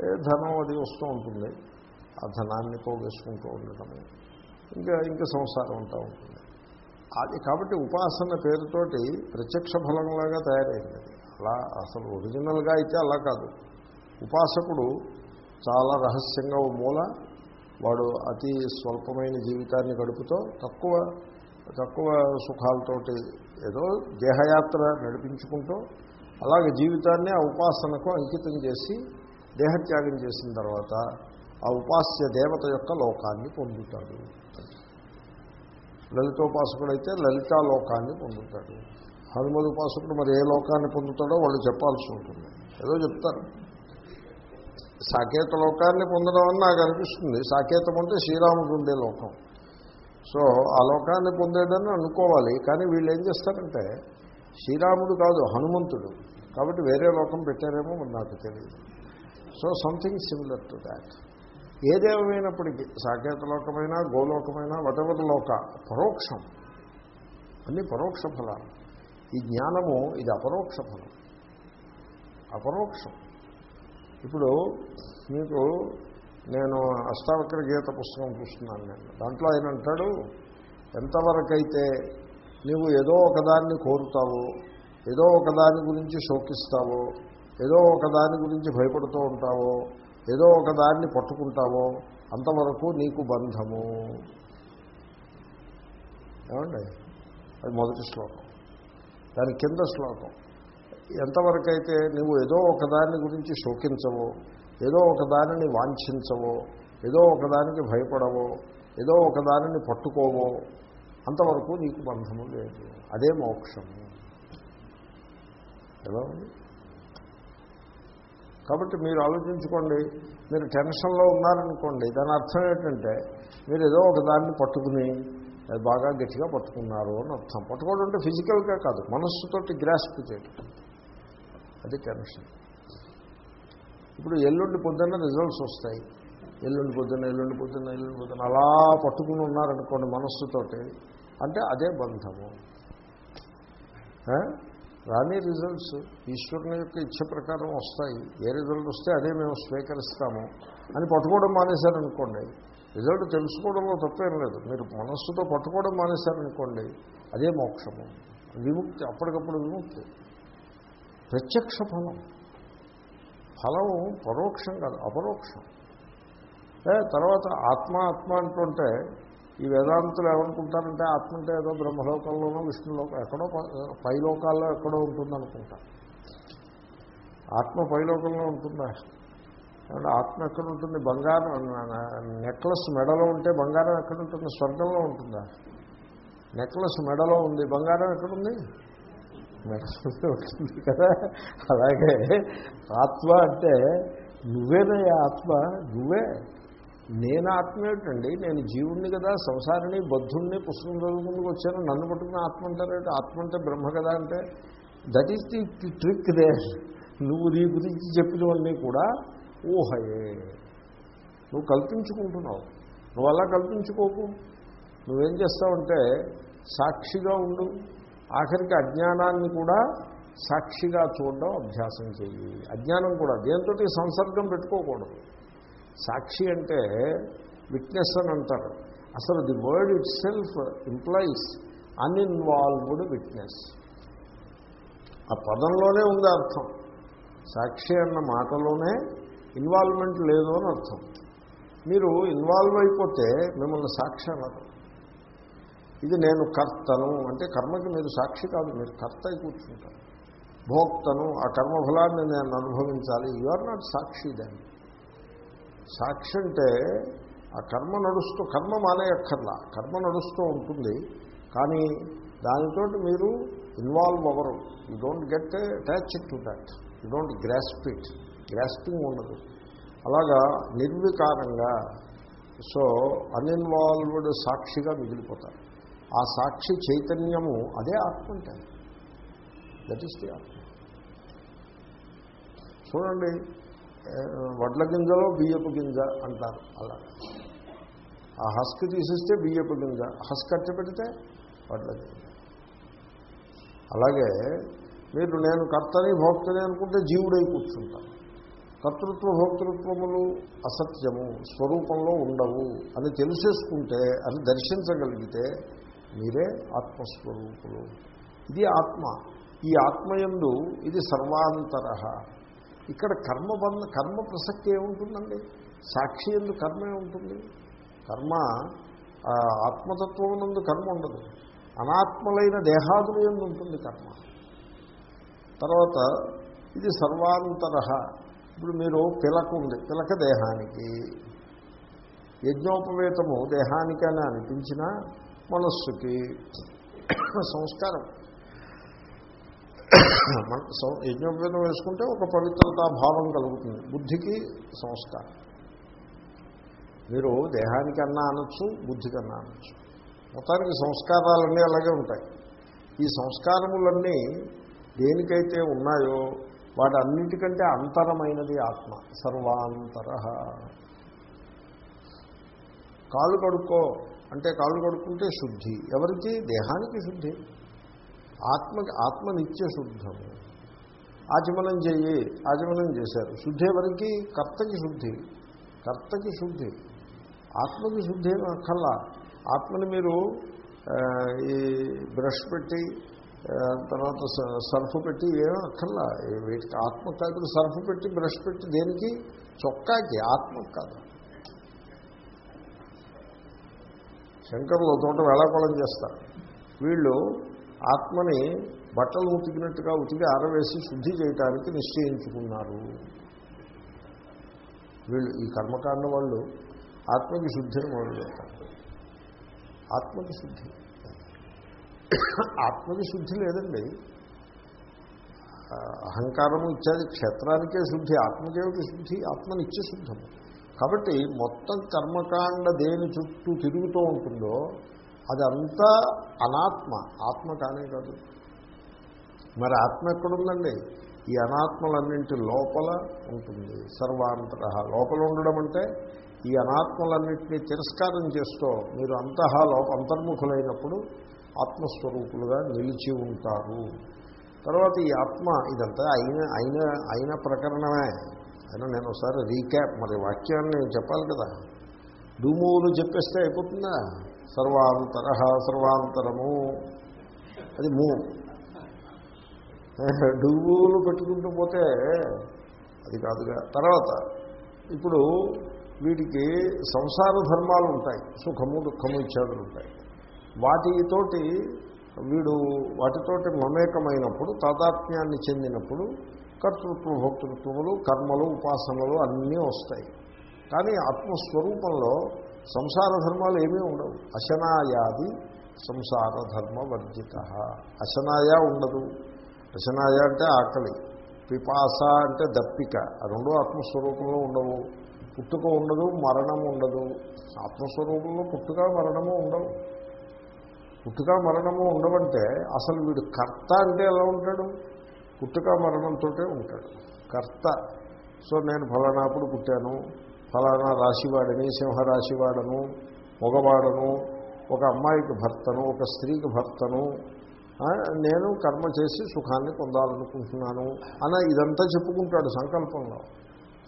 ధనం అది వస్తూ ఉంటుంది. ఆ ధనాన్ని పోగేసుకుంటూ ఉండటము. ఇంకా ఇంకా సంసారం ఉంటా ఉంటుంది. అది కాబట్టి ఉపాసన పేరుతోటి ప్రత్యక్ష ఫలంలాగా తయారైంది. అలా అసలు ఒరిజినల్గా అయితే అలా కాదు. ఉపాసకుడు చాలా రహస్యంగా ఓ మూల వాడు అతి స్వల్పమైన జీవితాన్ని గడుపుతో తక్కువ తక్కువ సుఖాలతోటి ఏదో దేహయాత్ర నడిపించుకుంటూ అలాగే జీవితాన్ని ఆ ఉపాసనకు అంకితం చేసి దేహత్యాగం చేసిన తర్వాత ఆ ఉపాస్య దేవత యొక్క లోకాన్ని పొందుతాడు. లలితోపాసకుడైతే లలితా లోకాన్ని పొందుతాడు. హనుమద్ ఉపాసకుడు మరి ఏ లోకాన్ని పొందుతాడో వాళ్ళు చెప్పాల్సి ఉంటుంది. ఏదో చెప్తారు. సాకేత లోకాన్ని పొందడం అని నాకు అనిపిస్తుంది. సాకేతం అంటే శ్రీరాముడు ఉండే లోకం. సో ఆ లోకాన్ని పొందేదని అనుకోవాలి. కానీ వీళ్ళు ఏం చేస్తారంటే శ్రీరాముడు కాదు హనుమంతుడు. కాబట్టి వేరే లోకం పెట్టారేమో నాకు తెలియదు. So something similar to that ఏదేమైనప్పటికీ సాకేత లోకమైనా గోలోకమైనా వటవర లోక పరోక్షం. అన్ని పరోక్ష ఫలాలు. ఈ జ్ఞానము ఇది అపరోక్ష ఫలం. అపరోక్షం. ఇప్పుడు మీకు నేను అష్టావక్ర గీత పుస్తకం చూస్తున్నాను నేను. దాంట్లో ఆయన అంటాడు ఎంతవరకైతే నువ్వు ఏదో ఒకదాన్ని కోరుతావో ఏదో ఒకదాని గురించి శోకిస్తావో ఏదో ఒకదాని గురించి భయపడుతూ ఉంటావో ఏదో ఒకదాన్ని పట్టుకుంటావో అంతవరకు నీకు బంధము. ఏమండి? అది మొదటి శ్లోకం. దాని కింద శ్లోకం. ఎంతవరకైతే నువ్వు ఏదో ఒకదాని గురించి శోకించవో ఏదో ఒకదానిని వాంఛించవో ఏదో ఒకదానికి భయపడవో ఏదో ఒకదానిని పట్టుకోవో అంతవరకు నీకు బంధము లేదు. అదే మోక్షము. ఎలా ఉంది? కాబట్టి మీరు ఆలోచించుకోండి మీరు టెన్షన్లో ఉన్నారనుకోండి దాని అర్థం ఏంటంటే మీరు ఏదో ఒక దాన్ని పట్టుకుని అది బాగా గట్టిగా పట్టుకున్నారు అని అర్థం. పట్టుకోవడం అంటే ఫిజికల్గా కాదు మనస్సుతోటి గ్రాస్ప్ చేయడం అది టెన్షన్. ఇప్పుడు ఎల్లుండి పొద్దున్న రిజల్ట్స్ వస్తాయి. ఎల్లుండి పొద్దున్న ఎల్లుండి పొద్దున్న ఎల్లుండి పొద్దున్న అలా పట్టుకుని ఉన్నారనుకోండి మనస్సుతోటి అంటే అదే బంధము. రాని రిజల్ట్స్ ఈశ్వరుని యొక్క ఇచ్చ ప్రకారం వస్తాయి. ఏ రిజల్ట్ వస్తే అదే మేము స్వీకరిస్తాము అని పట్టుకోవడం మానేశారనుకోండి. రిజల్ట్ తెలుసుకోవడంలో తప్పేం లేదు. మీరు మనస్సుతో పట్టుకోవడం మానేశారనుకోండి అదే మోక్షము. విముక్తి అప్పటికప్పుడు విముక్తి. ప్రత్యక్ష ఫలం. ఫలం పరోక్షం కాదు అపరోక్షం. తర్వాత ఆత్మ ఆత్మ అంటుంటే ఈ వేదాంతులు ఏమనుకుంటారంటే ఆత్మ అంటే ఏదో బ్రహ్మలోకంలోనో విష్ణులోకం ఎక్కడో పైలోకాల్లో పై లోకాల్లో ఎక్కడో ఉంటుందనుకుంటారు ఆత్మ పైలోకంలో ఉంటుందా? అంటే ఆత్మ ఎక్కడ ఉంటుంది బంగారం నెక్లెస్ మెడలో ఉంటే బంగారం ఎక్కడ ఉంటుంది స్వర్గంలో ఉంటుందా? నెక్లెస్ మెడలో ఉంది బంగారం ఎక్కడుంది? మెడలో ఉంటుంది కదా. అలాగే ఆత్మ అంటే నువ్వేనయ్యా ఆత్మ నువ్వే నేను ఆత్మ ఏమిటండి నేను జీవుణ్ణి కదా సంసారిని బద్ధుణ్ణి పుస్తకం చదువుకుందుకు వచ్చాను నన్ను పట్టుకుని ఆత్మ అంటారేంటి ఆత్మ అంటే బ్రహ్మ కదా అంటే that is the trick they నువ్వు నీ గురించి చెప్పినవన్నీ కూడా ఊహయే. నువ్వు కల్పించుకుంటున్నావు. నువ్వు అలా కల్పించుకోకు. నువ్వేం చేస్తావంటే సాక్షిగా ఉండు. ఆఖరికి అజ్ఞానాన్ని కూడా సాక్షిగా చూడడం అభ్యాసం చెయ్యి. అజ్ఞానం కూడా దేంతో సంసర్గం పెట్టుకోకూడదు. సాక్షి అంటే విట్నెస్ అని అంటారు. అసలు the word itself implies uninvolved witness. ఆ పదంలోనే ఉంది అర్థం. సాక్షి అన్న మాటలోనే ఇన్వాల్వ్మెంట్ లేదు అని అర్థం. మీరు ఇన్వాల్వ్ అయిపోతే మిమ్మల్ని సాక్షి అన్నారు ఇది నేను కర్తను అంటే కర్మకి మీరు సాక్షి కాదు మీరు కర్త అయి కూర్చుంటారు. భోక్తను ఆ కర్మఫలాన్ని నేను అనుభవించాలి. యు ఆర్ నాట్ సాక్షి దాన్ని సాక్షి అంటే ఆ కర్మ నడుస్తూ కర్మ మానేయక్కర్లా. కర్మ నడుస్తూ ఉంటుంది. కానీ దానితో మీరు ఇన్వాల్వ్ అవ్వరు. You don't get attach to that you don't grasp it grasping ఉండదు. అలాగా నిర్వికారంగా. సో అన్ఇన్వాల్వ్డ్ సాక్షిగా మిగిలిపోతారు. ఆ సాక్షి చైతన్యము అదే ఆత్మ అంటే దట్ ఈస్ ది ఆత్మ. చూడండి వడ్ల గింజలో బియ్యపు గింజ అంటారు అలా. ఆ హస్క్ తీసిస్తే బియ్యపు గింజ హస్క్ అట్ట పెడితే వడ్ల గింజ. అలాగే మీరు నేను కర్తని భోక్తని అనుకుంటే జీవుడై కూర్చుంటాను కర్తృత్వ భోక్తృత్వములు అసత్యము స్వరూపంలో ఉండవు. అని తెలిసేసుకుంటే అని దర్శించగలిగితే మీరే ఆత్మస్వరూపులు. ఇది ఆత్మ. ఈ ఆత్మయందు ఇది సర్వాంతర. ఇక్కడ కర్మబంధ కర్మ ప్రసక్తి ఏముంటుందండి? సాక్షి ఎందు కర్మే ఉంటుంది కర్మ ఆత్మతత్వం నందు కర్మ ఉండదు. అనాత్మలైన దేహాదులు ఎందు ఉంటుంది కర్మ. తర్వాత ఇది సర్వాంతర. ఇప్పుడు మీరు పిలక ఉంది పిలక దేహానికి. యజ్ఞోపవేతము దేహానికి అని అనిపించిన మనస్సుకి సంస్కారం. మన సం- వేసుకుంటే ఒక పవిత్రతా భావం కలుగుతుంది. బుద్ధికి సంస్కారం. మీరు దేహానికి అన్నా అనొచ్చు బుద్ధికి అన్నా అనొచ్చు. మొత్తానికి సంస్కారాలన్నీ అలాగే ఉంటాయి. ఈ సంస్కారములన్నీ దేనికైతే ఉన్నాయో వాటి అన్నిటికంటే అంతరమైనది ఆత్మ సర్వాంతర. కాళ్ళు కడుక్కో అంటే కాళ్ళు కడుక్కుంటే శుద్ధి. ఎవరికి? దేహానికి శుద్ధి. ఆత్మ ఆత్మ నిత్య శుద్ధము. ఆచమనం చేయి ఆచమనం చేశారు. శుద్ధి ఎవరికి కర్తకి శుద్ధి. కర్తకి శుద్ధి. ఆత్మకి శుద్ధి ఏమీ ఆత్మని మీరు ఈ బ్రష్ పెట్టి తర్వాత సర్ఫ్ పెట్టి ఏమీ అక్కర్లా. వీటికి ఆత్మ కాదు సర్ఫ్ పెట్టి బ్రష్ పెట్టి దేనికి? చొక్కాకి ఆత్మ కాదు. శంకరులు తోట వేళాకోళం చేస్తారు. వీళ్ళు ఆత్మని బట్టలు ఉతికినట్టుగా ఉతికి ఆరవేసి శుద్ధి చేయటానికి నిశ్చయించుకున్నారు. వీళ్ళు ఈ కర్మకాండ వాళ్ళు ఆత్మకి శుద్ధిని మొదలు పెడతారు ఆత్మకి శుద్ధి. ఆత్మకి శుద్ధి లేదండి. అహంకారము ఇత్యాది క్షేత్రానికే శుద్ధి ఆత్మకేమిటి శుద్ధి ఆత్మ శుద్ధము. కాబట్టి మొత్తం కర్మకాండ దేని చుట్టూ తిరుగుతూ ఉంటుందో అదంతా అనాత్మ. ఆత్మ కానే కాదు. మరి ఆత్మ ఎక్కడుందండి? ఈ అనాత్మలన్నింటి లోపల ఉంటుంది. సర్వాంతర. లోపల ఉండడం అంటే ఈ అనాత్మలన్నింటినీ తిరస్కారం చేస్తూ మీరు అంతః లోప అంతర్ముఖులైనప్పుడు ఆత్మస్వరూపులుగా నిలిచి ఉంటారు. తర్వాత ఈ ఆత్మ ఇదంతా అయిన అయిన అయిన ప్రకరణమే. అయినా నేను ఒకసారి రీక్యాప్ మరి వాక్యాన్ని నేను చెప్పాలి కదా. డూమూలు చెప్పేస్తే అయిపోతుందా? సర్వాంతర సర్వాంతరము. అది మూ. డూబులు పెట్టుకుంటూ పోతే అది కాదుగా. తర్వాత ఇప్పుడు వీటికి సంసార ధర్మాలు ఉంటాయి సుఖము దుఃఖము ఇత్యాదులు ఉంటాయి వాటితోటి వీడు వాటితోటి మమేకమైనప్పుడు తాదాత్మ్యాన్ని చెందినప్పుడు కర్తృత్వ భోక్తృత్వములు కర్మలు ఉపాసనలు అన్నీ వస్తాయి. కానీ ఆత్మస్వరూపంలో సంసార ధర్మాలు ఏమీ ఉండవు. అశనాయాది సంసార ధర్మ వర్జిత అశనాయ ఉండదు. అశనాయ అంటే ఆకలి. పిపాస అంటే దప్పిక. ఆ రెండు ఆత్మస్వరూపంలో ఉండవు. పుట్టుక ఉండదు మరణం ఉండదు. ఆత్మస్వరూపంలో పుట్టుక మరణము ఉండవు. పుట్టుక మరణము ఉండవంటే అసలు వీడు కర్త అంటే ఎలా ఉంటాడు? పుట్టుక మరణంతో ఉంటాడు. కర్త. సో నేను ఫలానాప్పుడు పుట్టాను. ఫలానా రాశివాడిని సింహరాశివాడను మగవాడను ఒక అమ్మాయికి భర్తను ఒక స్త్రీకి భర్తను నేను కర్మ చేసి సుఖాన్ని పొందాలనుకుంటున్నాను అన్న ఇదంతా చెప్పుకుంటాడు సంకల్పంలో.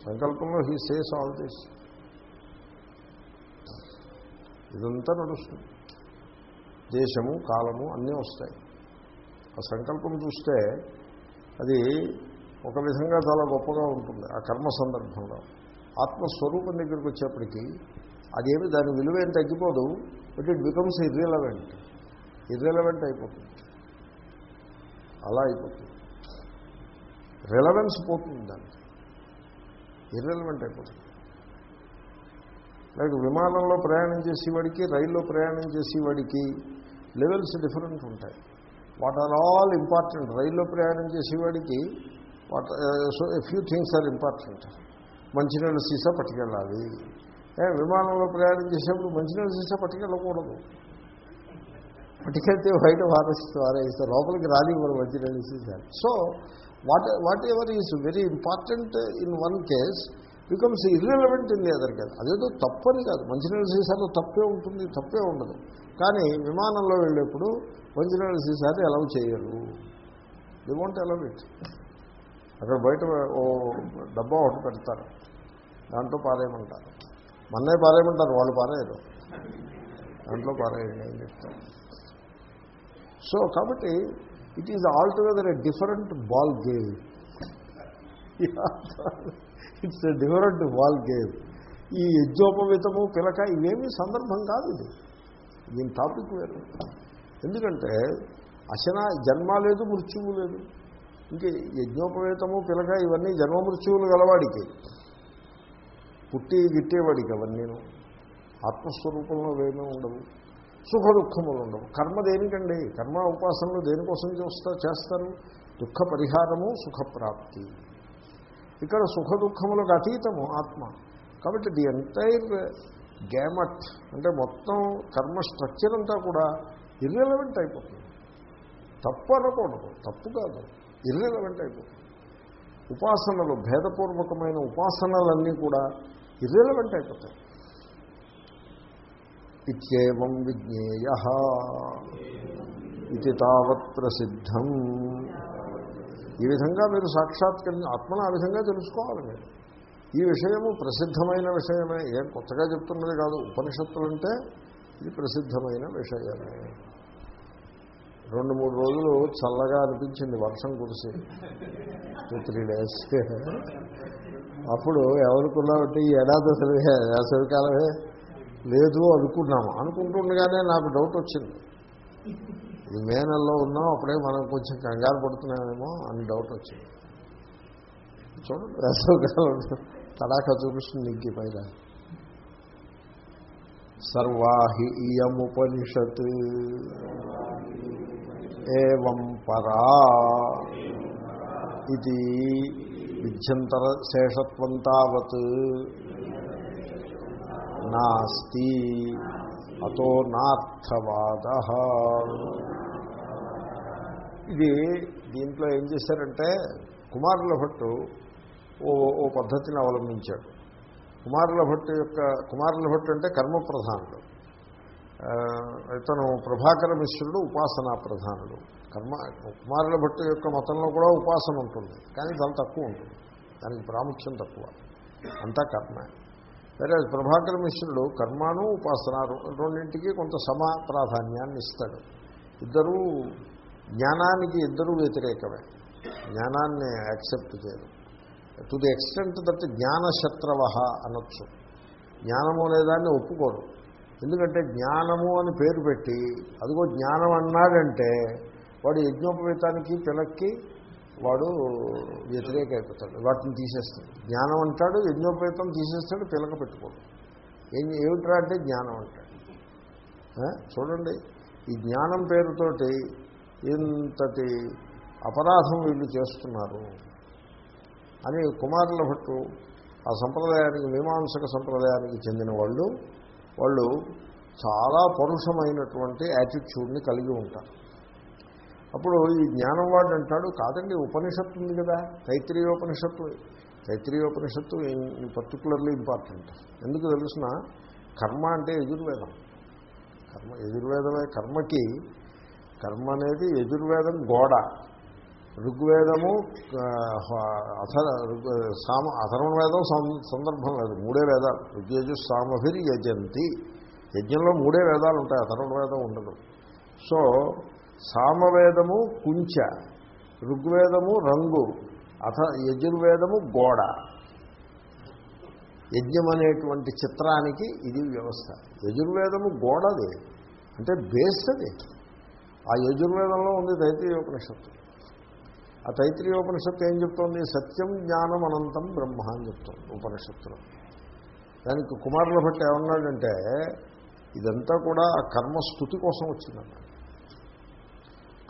సంకల్పంలో హీ సేస్ ఆల్ దిస్ ఇదంతా నడుస్తుంది. దేశము కాలము అన్నీ వస్తాయి. ఆ సంకల్పం చూస్తే అది ఒక విధంగా చాలా గొప్పగా ఉంటుంది ఆ కర్మ సందర్భంలో. ఆత్మస్వరూపం దగ్గరికి వచ్చేప్పటికీ అదేమి దాని విలువ ఏం తగ్గిపోదు but it becomes irrelevant irrelevant అయిపోతుంది. అలా అయిపోతుంది. రిలవెన్స్ పోతుంది దానికి. ఇర్రిలవెంట్ అయిపోతుంది. లైక్ విమానంలో ప్రయాణం చేసేవాడికి రైల్లో ప్రయాణం చేసేవాడికి లెవెల్స్ డిఫరెంట్ ఉంటాయి. వాట్ ఆర్ ఆల్ ఇంపార్టెంట్ రైల్లో ప్రయాణం చేసేవాడికి what so few things are important మంచినీళ్ళ సీసా పట్టుకెళ్ళాలి. ఏ, విమానంలో ప్రయాణం చేసేప్పుడు మంచినీళ్ళ సీసా పట్టుకెళ్ళకూడదు. పట్టుకెళ్తే బయట వారేస్తూ వారేస్తే లోపలికి రానివ్వరు మంచినీళ్ళ సీసా. So what whatever is very important in one case becomes irrelevant in the other case. అదేదో తప్పని కాదు. మంచినీళ్ళ సీసాలో తప్పే ఉంటుంది తప్పే ఉండదు. కానీ విమానంలో వెళ్ళేప్పుడు మంచినీళ్ళ సీసాని అలౌ చేయరు. They won't allow it. అక్కడ బయట ఓ డబ్బా ఒకటి పెడతారు. దాంట్లో పారేయమంటారు. మన్నే పారేయమంటారు వాళ్ళు పారేయరు. దాంట్లో పారేయండి అని చెప్తారు. సో కాబట్టి it is all together a different ball game it's a different ball game ఈ యజ్ఞోపవితము పిలక ఇవేమీ సందర్భం కాదు ఇది. దీని టాపిక్ వేరు. ఎందుకంటే అశన జన్మ లేదు మృత్యువు లేదు. ఇంకే యజ్ఞోపవేతము పిలక ఇవన్నీ జన్మ మృత్యువులు గలవాడికి. పుట్టి గిట్టేవాడికి అవన్నీ ఆత్మస్వరూపంలో ఏమీ ఉండవు సుఖ దుఃఖములు ఉండవు. కర్మ దేనికండి? కర్మ ఉపాసనలు దేనికోసం చూస్తా చేస్తారు? దుఃఖ పరిహారము సుఖప్రాప్తి ఇక్కడ సుఖ దుఃఖములకు అతీతము ఆత్మ. కాబట్టి ది ఎంటైర్ గ్యామట్ అంటే మొత్తం కర్మ స్ట్రక్చర్ అంతా కూడా ఇర్రెలవెంట్ అయిపోతుంది. తప్పు అనకూడదు. తప్పు కాదు. ఇర్రెలవెంట్ అయిపోతుంది. ఉపాసనలు భేదపూర్వకమైన ఉపాసనలన్నీ కూడా ఇర్రెలవెంట్ అయిపోతాయి ఇత్యేవం విజ్ఞేయ ఇది తావత్ ప్రసిద్ధం ఈ విధంగా మీరు సాక్షాత్కరించి ఆత్మను ఆ విధంగా తెలుసుకోవాలి మీరు. ఈ విషయము ప్రసిద్ధమైన విషయమే. ఏం కొత్తగా చెప్తున్నది కాదు. ఉపనిషత్తులు అంటే ఇది ప్రసిద్ధమైన విషయమే. రెండు మూడు రోజులు చల్లగా అనిపించింది వర్షం కురిసి. టూ త్రీ డేస్ అప్పుడు ఎవరుకున్నామంటే ఈ ఏడాది అసలు వేసవికాలమే లేదు అనుకున్నాము. అనుకుంటుండగానే నాకు డౌట్ వచ్చింది. ఈ మే నెలలో ఉన్నాం అప్పుడే మనం కొంచెం కంగారు పడుతున్నామేమో అని డౌట్ వచ్చింది. చూడండి వేసవికాలం తడాక చూపిస్తుంది ఇంక పైన. సర్వాహి ఇయముపనిషత్. ఏం పరా. ఇది విధ్యంతర శేషత్వం తావత్ నాస్తి అతో నార్థవాద. ఇది దీంట్లో ఏం చేశారంటే కుమారుల భట్టు ఓ ఓ పద్ధతిని అవలంబించాడు. కుమారుల భట్టు యొక్క కుమారుల భట్టు అంటే కర్మ ప్రధానుడు ఇతను ప్రభాకర మిశ్రుడు ఉపాసనా ప్రధానుడు. కర్మ కుమారుల భట్టు యొక్క మతంలో కూడా ఉపాసన ఉంటుంది. కానీ చాలా తక్కువ ఉంటుంది. దానికి ప్రాముఖ్యం తక్కువ. అంతా కర్మే. సరే ప్రభాకర మిశ్రుడు కర్మాను ఉపాసన రెండింటికి కొంత సమ ప్రాధాన్యాన్ని ఇస్తాడు. ఇద్దరూ జ్ఞానానికి ఇద్దరూ వ్యతిరేకమే. జ్ఞానాన్ని యాక్సెప్ట్ చేయరు. టు ది ఎక్స్టెంట్ దట్ జ్ఞానశత్రవ అనొచ్చు. జ్ఞానము అనేదాన్ని ఒప్పుకోరు. ఎందుకంటే జ్ఞానము అని పేరు పెట్టి అదిగో జ్ఞానం అన్నాడంటే వాడు యజ్ఞోపవేతానికి పిలక్కి వాడు వ్యతిరేక అయిపోతాడు వాటిని తీసేస్తాడు. జ్ఞానం అంటాడు యజ్ఞోపవేతం తీసేస్తాడు పిలక పెట్టుకోడు. ఏం ఏమిట్రా అంటే జ్ఞానం అంటాడు. చూడండి ఈ జ్ఞానం పేరుతోటి ఇంతటి అపరాధం వీళ్ళు చేస్తున్నారు అని కుమారుల భట్టు ఆ సంప్రదాయానికి మీమాంసక సంప్రదాయానికి చెందిన వాళ్ళు వాళ్ళు చాలా పరుషమైనటువంటి యాటిట్యూడ్ని కలిగి ఉంటారు. అప్పుడు ఈ జ్ఞానం వాడు అంటాడు కాదండి ఉపనిషత్తు ఉంది కదా తైత్రీయోపనిషత్తు. తైత్రీయోపనిషత్తు పర్టికులర్లీ ఇంపార్టెంట్ ఎందుకు తెలుసిన? కర్మ అంటే యజుర్వేదం. కర్మ యజుర్వేదమే కర్మకి కర్మ అనేది యజుర్వేదం గోడ. ఋగ్వేదము అథర్ సామ అథర్వవేదం సం- సందర్భం లేదు మూడే వేదాలు. ఋగ్యజు సామభిర్ యజంతి. యజ్ఞంలో మూడే వేదాలు ఉంటాయి అథర్వవేదం ఉండదు. సో సామవేదము కుంచ ఋగ్వేదము రంగు అథ యజుర్వేదము గోడ. యజ్ఞం అనేటువంటి చిత్రానికి ఇది వ్యవస్థ. యజుర్వేదము గోడది అంటే బేస్ అది ఆ యజుర్వేదంలో ఉంది తైత్రీయోపనిషత్తు. ఆ తైత్రీయోపనిషత్తు ఏం చెప్తోంది? సత్యం జ్ఞానం అనంతం బ్రహ్మ అని చెప్తోంది ఉపనిషత్తులో. దానికి కుమారుల భట్ ఏమన్నాడంటే ఇదంతా కూడా ఆ కర్మ స్థుతి కోసం వచ్చిందన్నమాట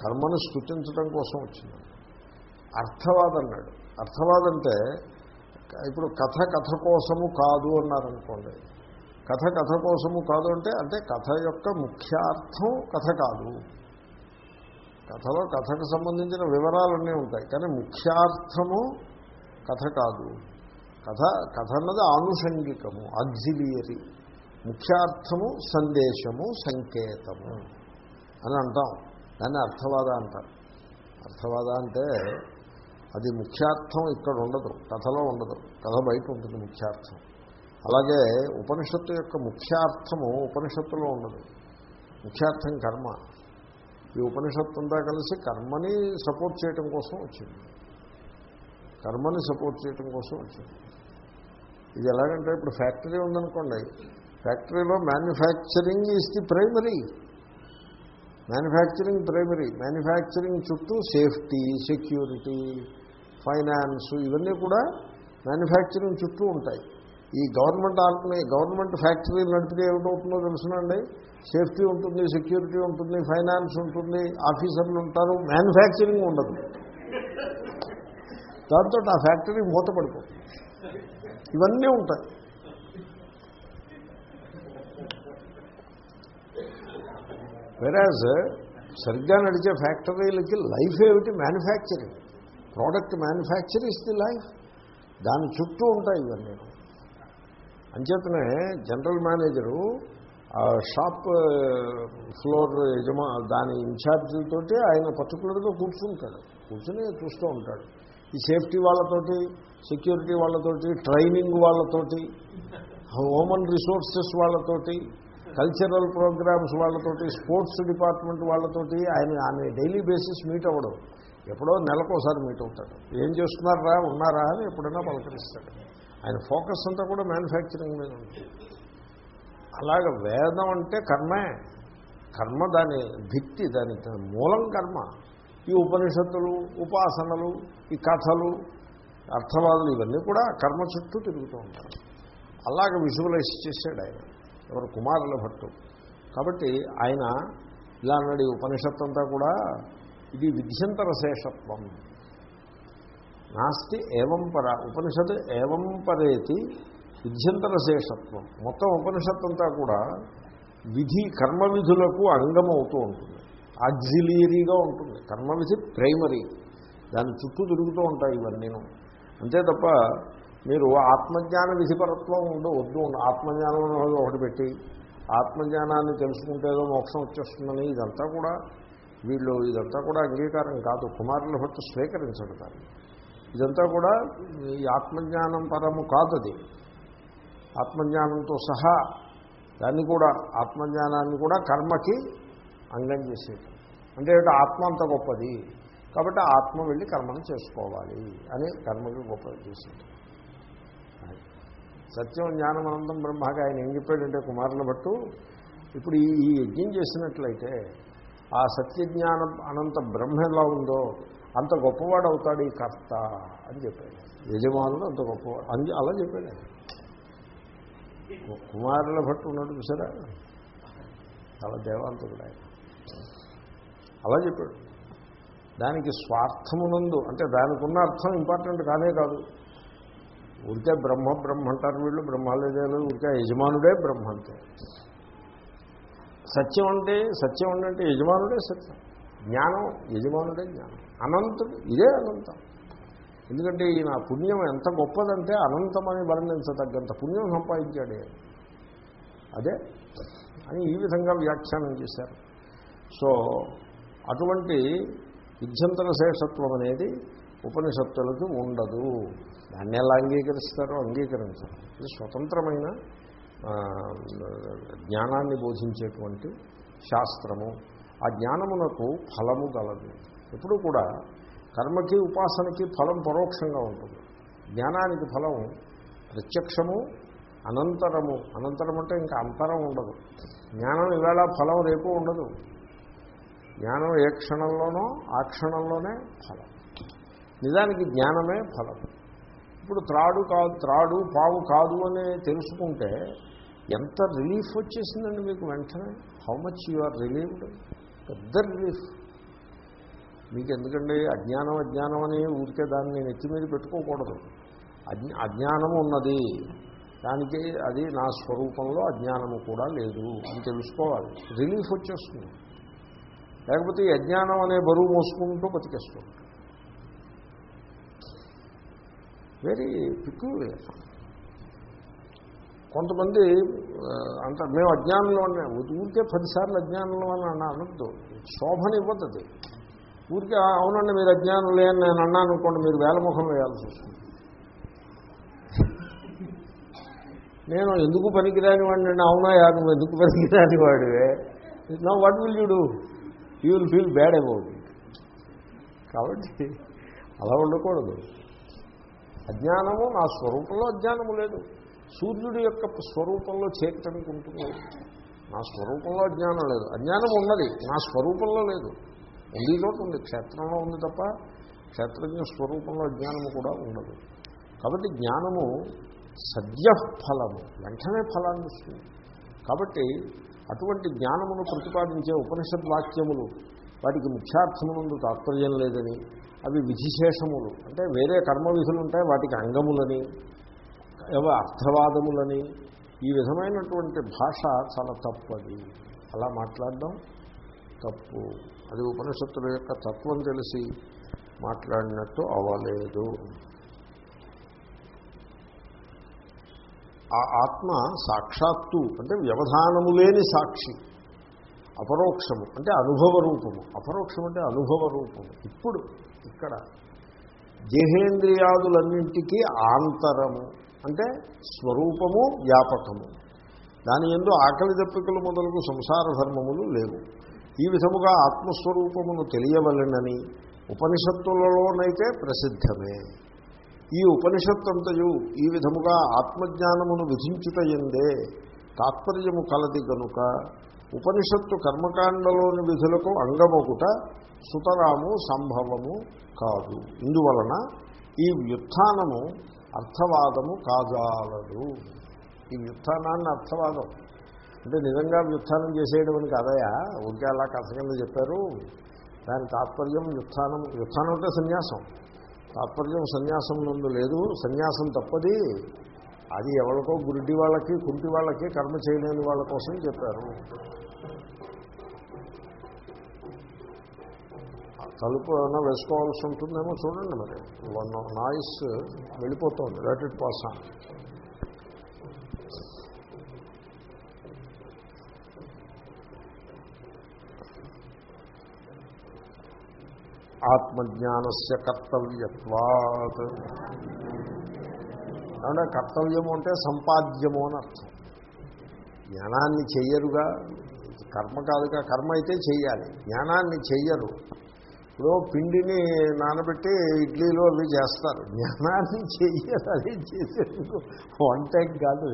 కర్మను స్థుతించడం కోసం వచ్చింది. అర్థవాదం అన్నాడు అర్థవాదం అంటే ఇప్పుడు కథ కథ కోసము కాదు అన్నారనుకోండి. కథ కథ కోసము కాదు అంటే అంటే కథ యొక్క ముఖ్యార్థం కథ కాదు. కథలో కథకు సంబంధించిన వివరాలన్నీ ఉంటాయి. కానీ ముఖ్యార్థము కథ కాదు. కథ కథ అన్నది ఆనుషంగికము అగ్జిలియరీ ముఖ్యార్థము సందేశము సంకేతము అని అంటాం. దాన్ని అర్థవాద అంటారు. అర్థవాద అంటే అది ముఖ్యార్థం ఇక్కడ ఉండదు. కథలో ఉండదు. కథ బయట ఉంటుంది ముఖ్యార్థం. అలాగే ఉపనిషత్తు యొక్క ముఖ్యార్థము ఉపనిషత్తులో ఉండదు. ముఖ్యార్థం కర్మ. ఈ ఉపనిషత్తు అంతా కలిసి కర్మని సపోర్ట్ చేయటం కోసం వచ్చింది. కర్మని సపోర్ట్ చేయటం కోసం వచ్చింది. ఇది ఎలాగంటే ఇప్పుడు ఫ్యాక్టరీ ఉందనుకోండి. ఫ్యాక్టరీలో manufacturing is the primary. Manufacturing primary manufacturing చుట్టూ సేఫ్టీ సెక్యూరిటీ ఫైనాన్స్ ఇవన్నీ కూడా మ్యానుఫ్యాక్చరింగ్ చుట్టూ ఉంటాయి. ఈ గవర్నమెంట్ ఆర్గనై గవర్నమెంట్ ఫ్యాక్టరీలు నడిపితే ఏమిటవుతుందో తెలుసునండి సేఫ్టీ ఉంటుంది సెక్యూరిటీ ఉంటుంది ఫైనాన్స్ ఉంటుంది ఆఫీసర్లు ఉంటారు మ్యానుఫ్యాక్చరింగ్ ఉండదు. దాంతో ఆ ఫ్యాక్టరీ మూతపడిపోతుంది. ఇవన్నీ ఉంటాయి. వెరాజ్ సరిగ్గా నడిచే ఫ్యాక్టరీలకి లైఫ్ ఏమిటి? Manufacturing product manufacture is the life దాని చుట్టూ ఉంటాయి ఇవన్నీ. అంచేతనే జనరల్ మేనేజరు షాప్ ఫ్లోర్ యజమా దాని ఇన్ఛార్జీలతోటి ఆయన పర్టికులర్గా కూర్చుంటాడు. కూర్చుని చూస్తూ ఉంటాడు. ఈ సేఫ్టీ వాళ్ళతోటి సెక్యూరిటీ వాళ్ళతోటి ట్రైనింగ్ వాళ్ళతోటి హ్యూమన్ రిసోర్సెస్ వాళ్ళతోటి కల్చరల్ ప్రోగ్రామ్స్ వాళ్ళతోటి స్పోర్ట్స్ డిపార్ట్మెంట్ వాళ్ళతోటి ఆయన ఆయన డైలీ బేసిస్ మీట్ అవ్వడం. ఎప్పుడో నెలకోసారి మీట్ అవుతాడు. ఏం చేస్తున్నారా? ఉన్నారా? అని ఎప్పుడైనా పలకరిస్తాడు. ఆయన ఫోకస్ అంతా కూడా మ్యానుఫ్యాక్చరింగ్ మీద ఉంటుంది. అలాగ వేదం అంటే కర్మే. కర్మ దాని భిత్తి దాని మూలం కర్మ. ఈ ఉపనిషత్తులు ఉపాసనలు ఈ కథలు అర్థవాదులు ఇవన్నీ కూడా కర్మ చుట్టూ తిరుగుతూ ఉంటారు. అలాగ విజువలైజ్ చేశాడు ఆయన. ఎవరు కుమారుల భట్టు. కాబట్టి ఆయన ఇలా అన్నాడు ఈ ఉపనిషత్తు అంతా కూడా ఇది విధ్యంతర శేషత్వం. నాస్తి ఏవం పర ఉపనిషత్ ఏవం పరేతి విధ్యంతర శేషత్వం. మొత్తం ఉపనిషత్తు అంతా కూడా విధి కర్మ విధులకు అంగం అవుతూ ఉంటుంది. ఆక్సిలియరీగా ఉంటుంది. కర్మ విధి ప్రైమరీ. దాని చుట్టూ తిరుగుతూ ఉంటాయి ఇవన్నీ అంతే తప్ప మీరు ఆత్మజ్ఞాన విధిపరత్వం ఉండు వద్దు ఆత్మజ్ఞానం ఒకటి పెట్టి ఆత్మజ్ఞానాన్ని తెలుసుకుంటేదో మోక్షం వచ్చేస్తుందని ఇదంతా కూడా వీళ్ళు ఇదంతా కూడా అంగీకారం కాదు. కుమారుల భట్టు స్వీకరించడు దాన్ని ఇదంతా కూడా ఈ ఆత్మజ్ఞానం పరము కాదు అది ఆత్మజ్ఞానంతో సహా దాన్ని కూడా ఆత్మజ్ఞానాన్ని కూడా కర్మకి అంగం చేసేది. అంటే ఆత్మ అంత గొప్పది. కాబట్టి ఆత్మ వెళ్ళి కర్మను చేసుకోవాలి అని కర్మకి గొప్పది చేసేది. సత్యం జ్ఞానం అనంతం బ్రహ్మగా ఆయన ఏం చెప్పాడంటే కుమారుల బట్టు ఇప్పుడు ఈ యజ్ఞం చేసినట్లయితే ఆ సత్యజ్ఞానం అనంత బ్రహ్మ ఎలా ఉందో అంత గొప్పవాడు అవుతాడు ఈ కర్త అని చెప్పాడు. యజమానుడు అంత గొప్పవాడు. అని అలా చెప్పాడు కుమారుల భట్టు ఉన్నాడు చూసారా? చాలా దేవాంతకుడు ఆయన. అలా చెప్పాడు. దానికి స్వార్థమునందు అంటే దానికి ఉన్న అర్థం ఇంపార్టెంట్ కానే కాదు. ఉడికే బ్రహ్మ బ్రహ్మ అంటారు వీళ్ళు. బ్రహ్మాలేదేలు ఉడికే యజమానుడే బ్రహ్మ అంతే. సత్యం అంటే సత్యం అంటే యజమానుడే సత్యం. జ్ఞానం యజమానుడే జ్ఞానం. అనంతుడు ఇదే అనంతం. ఎందుకంటే ఈయన పుణ్యం ఎంత గొప్పదంటే అనంతమని వర్ణించదగ్గంత పుణ్యం సంపాదించాడే. అదే? అని ఈ విధంగా వ్యాఖ్యానం చేశారు. సో అటువంటి విధ్యంతర శేషత్వం అనేది ఉపనిషత్తులకు ఉండదు. దాన్ని ఎలా అంగీకరిస్తారో అంగీకరించరు. ఇది స్వతంత్రమైన జ్ఞానాన్ని బోధించేటువంటి శాస్త్రము. ఆ జ్ఞానమునకు ఫలము గలదు. ఎప్పుడు కూడా కర్మకి ఉపాసనకి ఫలం పరోక్షంగా ఉంటుంది. జ్ఞానానికి ఫలం ప్రత్యక్షము అనంతరము. అనంతరం అంటే ఇంకా అంతరం ఉండదు. జ్ఞానం ఇవాళ ఫలం రేపు ఉండదు. జ్ఞానం ఏ క్షణంలోనో ఆ క్షణంలోనే ఫలం. నిజానికి జ్ఞానమే ఫలం. ఇప్పుడు త్రాడు కాదు త్రాడు పావు కాదు అని తెలుసుకుంటే ఎంత రిలీఫ్ వచ్చేసిందండి మీకు వెంటనే? How much you are relieved పెద్ద రిలీఫ్. మీకు ఎందుకండి? అజ్ఞానం అజ్ఞానం అని ఊరికే దాన్ని నెత్తి మీద పెట్టుకోకూడదు. అజ్ఞానం ఉన్నది. దానికి అది నా స్వరూపంలో అజ్ఞానము కూడా లేదు అని తెలుసుకోవాలి. రిలీఫ్ వచ్చేస్తుంది. లేకపోతే ఈ అజ్ఞానం అనే బరువు మోసుకుంటూ బతికేస్తుంది. Very peculiar. కొంతమంది అంత మేము అజ్ఞానంలో ఉన్నాం. ఊరికే పదిసార్లు అజ్ఞానంలో అని అన్న అనొద్దు. శోభని ఇవ్వద్దు అది. ఊరికే అవునండి మీరు అజ్ఞానం లేని నేను అన్నాను అనుకోండి మీరు వేలముఖం వేయాల్సి వస్తుంది. నేను ఎందుకు పనికిరాని వాడిని అవునా యా నువ్వు ఎందుకు పనికిరాని వాడివే? నా what will you do? You will feel bad about కాబట్టి అలా ఉండకూడదు. అజ్ఞానము నా స్వరూపంలో అజ్ఞానము లేదు. సూర్యుడి యొక్క స్వరూపంలో చేరటానికి ఉంటుంది నా స్వరూపంలో అజ్ఞానం లేదు. అజ్ఞానం ఉన్నది నా స్వరూపంలో లేదు. ఉంది ఉంది క్షేత్రంలో ఉంది తప్ప క్షేత్రజ్ఞ స్వరూపంలో జ్ఞానము కూడా ఉండదు. కాబట్టి జ్ఞానము సద్య ఫలము వెంటనే ఫలాన్ని ఇస్తుంది. కాబట్టి అటువంటి జ్ఞానమును ప్రతిపాదించే ఉపనిషద్ వాక్యములు వాటికి ముఖ్యార్థమునందు తాత్పర్యం లేదని. అవి విధిశేషములు. అంటే వేరే కర్మ విధులు ఉంటాయి వాటికి అంగములని అర్థవాదములని. ఈ విధమైనటువంటి భాష చాలా తప్పది. అలా మాట్లాడడం తప్పు. అది ఉపనిషత్తుల యొక్క తత్వం తెలిసి మాట్లాడినట్టు అవ్వలేదు. ఆ ఆత్మ సాక్షాత్తు అంటే వ్యవధానము లేని సాక్షి. అపరోక్షము అంటే అనుభవ రూపము. అపరోక్షం అంటే అనుభవ రూపము. ఇప్పుడు ఇక్కడ దేహేంద్రియాదులన్నింటికీ ఆంతరము అంటే స్వరూపము వ్యాపకము. దాని ఎందు ఆకలి దప్పికలు మొదలగు సంసార ధర్మములు లేవు. ఈ విధముగా ఆత్మస్వరూపమును తెలియవలెనని ఉపనిషత్తులలోనైతే ప్రసిద్ధమే. ఈ ఉపనిషత్తంతయు ఈ విధముగా ఆత్మజ్ఞానమును విధించుటయందే తాత్పర్యము కలది గనుక ఉపనిషత్తు కర్మకాండలోని విధులకు అంగమొకుట సుతరాము సంభవము కాదు. ఇందువలన ఈ వ్యుత్థానము అర్థవాదము కాజాలదు. ఈ వ్యుత్థానాన్ని అర్థవాదం. అంటే నిజంగా వ్యుత్థానం చేసేయడం అని కాదయా ఊరికే అలా కథ కింద చెప్పారు. దాని తాత్పర్యం వ్యుత్థానం వ్యుత్థానం అంటే సన్యాసం. తాత్పర్యం సన్యాసం నందు లేదు. సన్యాసం తప్పది. అది ఎవరికో గురిడి వాళ్ళకి కుంటి వాళ్ళకి కర్మ చేయలేని వాళ్ళ కోసం చెప్పారు. తలుపు ఏమైనా వేసుకోవాల్సి ఉంటుందేమో చూడండి మరి. వన్ నాయిస్ వెళ్ళిపోతుంది. లెట్ ఇట్ పాస్ ఆన్ ఆత్మజ్ఞానస్య కర్తవ్యత్వాత్. అంటే కర్తవ్యము అంటే సంపాద్యము అని అర్థం. జ్ఞానాన్ని చెయ్యరుగా. కర్మ కాదుగా కర్మ అయితే చేయాలి. జ్ఞానాన్ని చెయ్యరు. ఇప్పుడు పిండిని నానబెట్టి ఇడ్లీలో అవి చేస్తారు. జ్ఞానాన్ని చెయ్యరు అది చేసేందుకు వంట కాదు.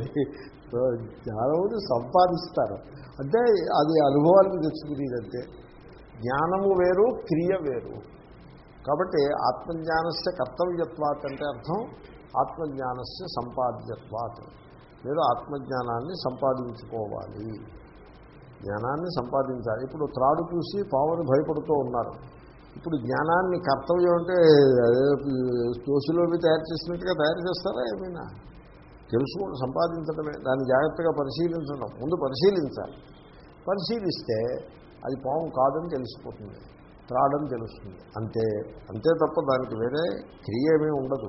జ్ఞానముని సంపాదిస్తారు. అంటే అది అనుభవానికి తెచ్చుకునేదంటే జ్ఞానము వేరు క్రియ వేరు. కాబట్టి ఆత్మజ్ఞానస్య కర్తవ్యత్వాత్ అంటే అర్థం ఆత్మజ్ఞానస్య సంపాద్యత్వాత్. మీరు ఆత్మజ్ఞానాన్ని సంపాదించుకోవాలి. జ్ఞానాన్ని సంపాదించాలి. ఇప్పుడు త్రాడు చూసి పావుని భయపడుతూ ఉన్నారు. ఇప్పుడు జ్ఞానాన్ని కర్తవ్యం అంటే అదే దోషులోవి తయారు చేసినట్టుగా తయారు చేస్తారా ఏమైనా? తెలుసుకోండి సంపాదించడమే దాన్ని జాగ్రత్తగా పరిశీలించడం. ముందు పరిశీలించాలి. పరిశీలిస్తే అది పాము కాదని తెలిసిపోతుంది. త్రాడని తెలుస్తుంది. అంతే అంతే తప్ప దానికి వేరే క్రియ ఏమీ ఉండదు.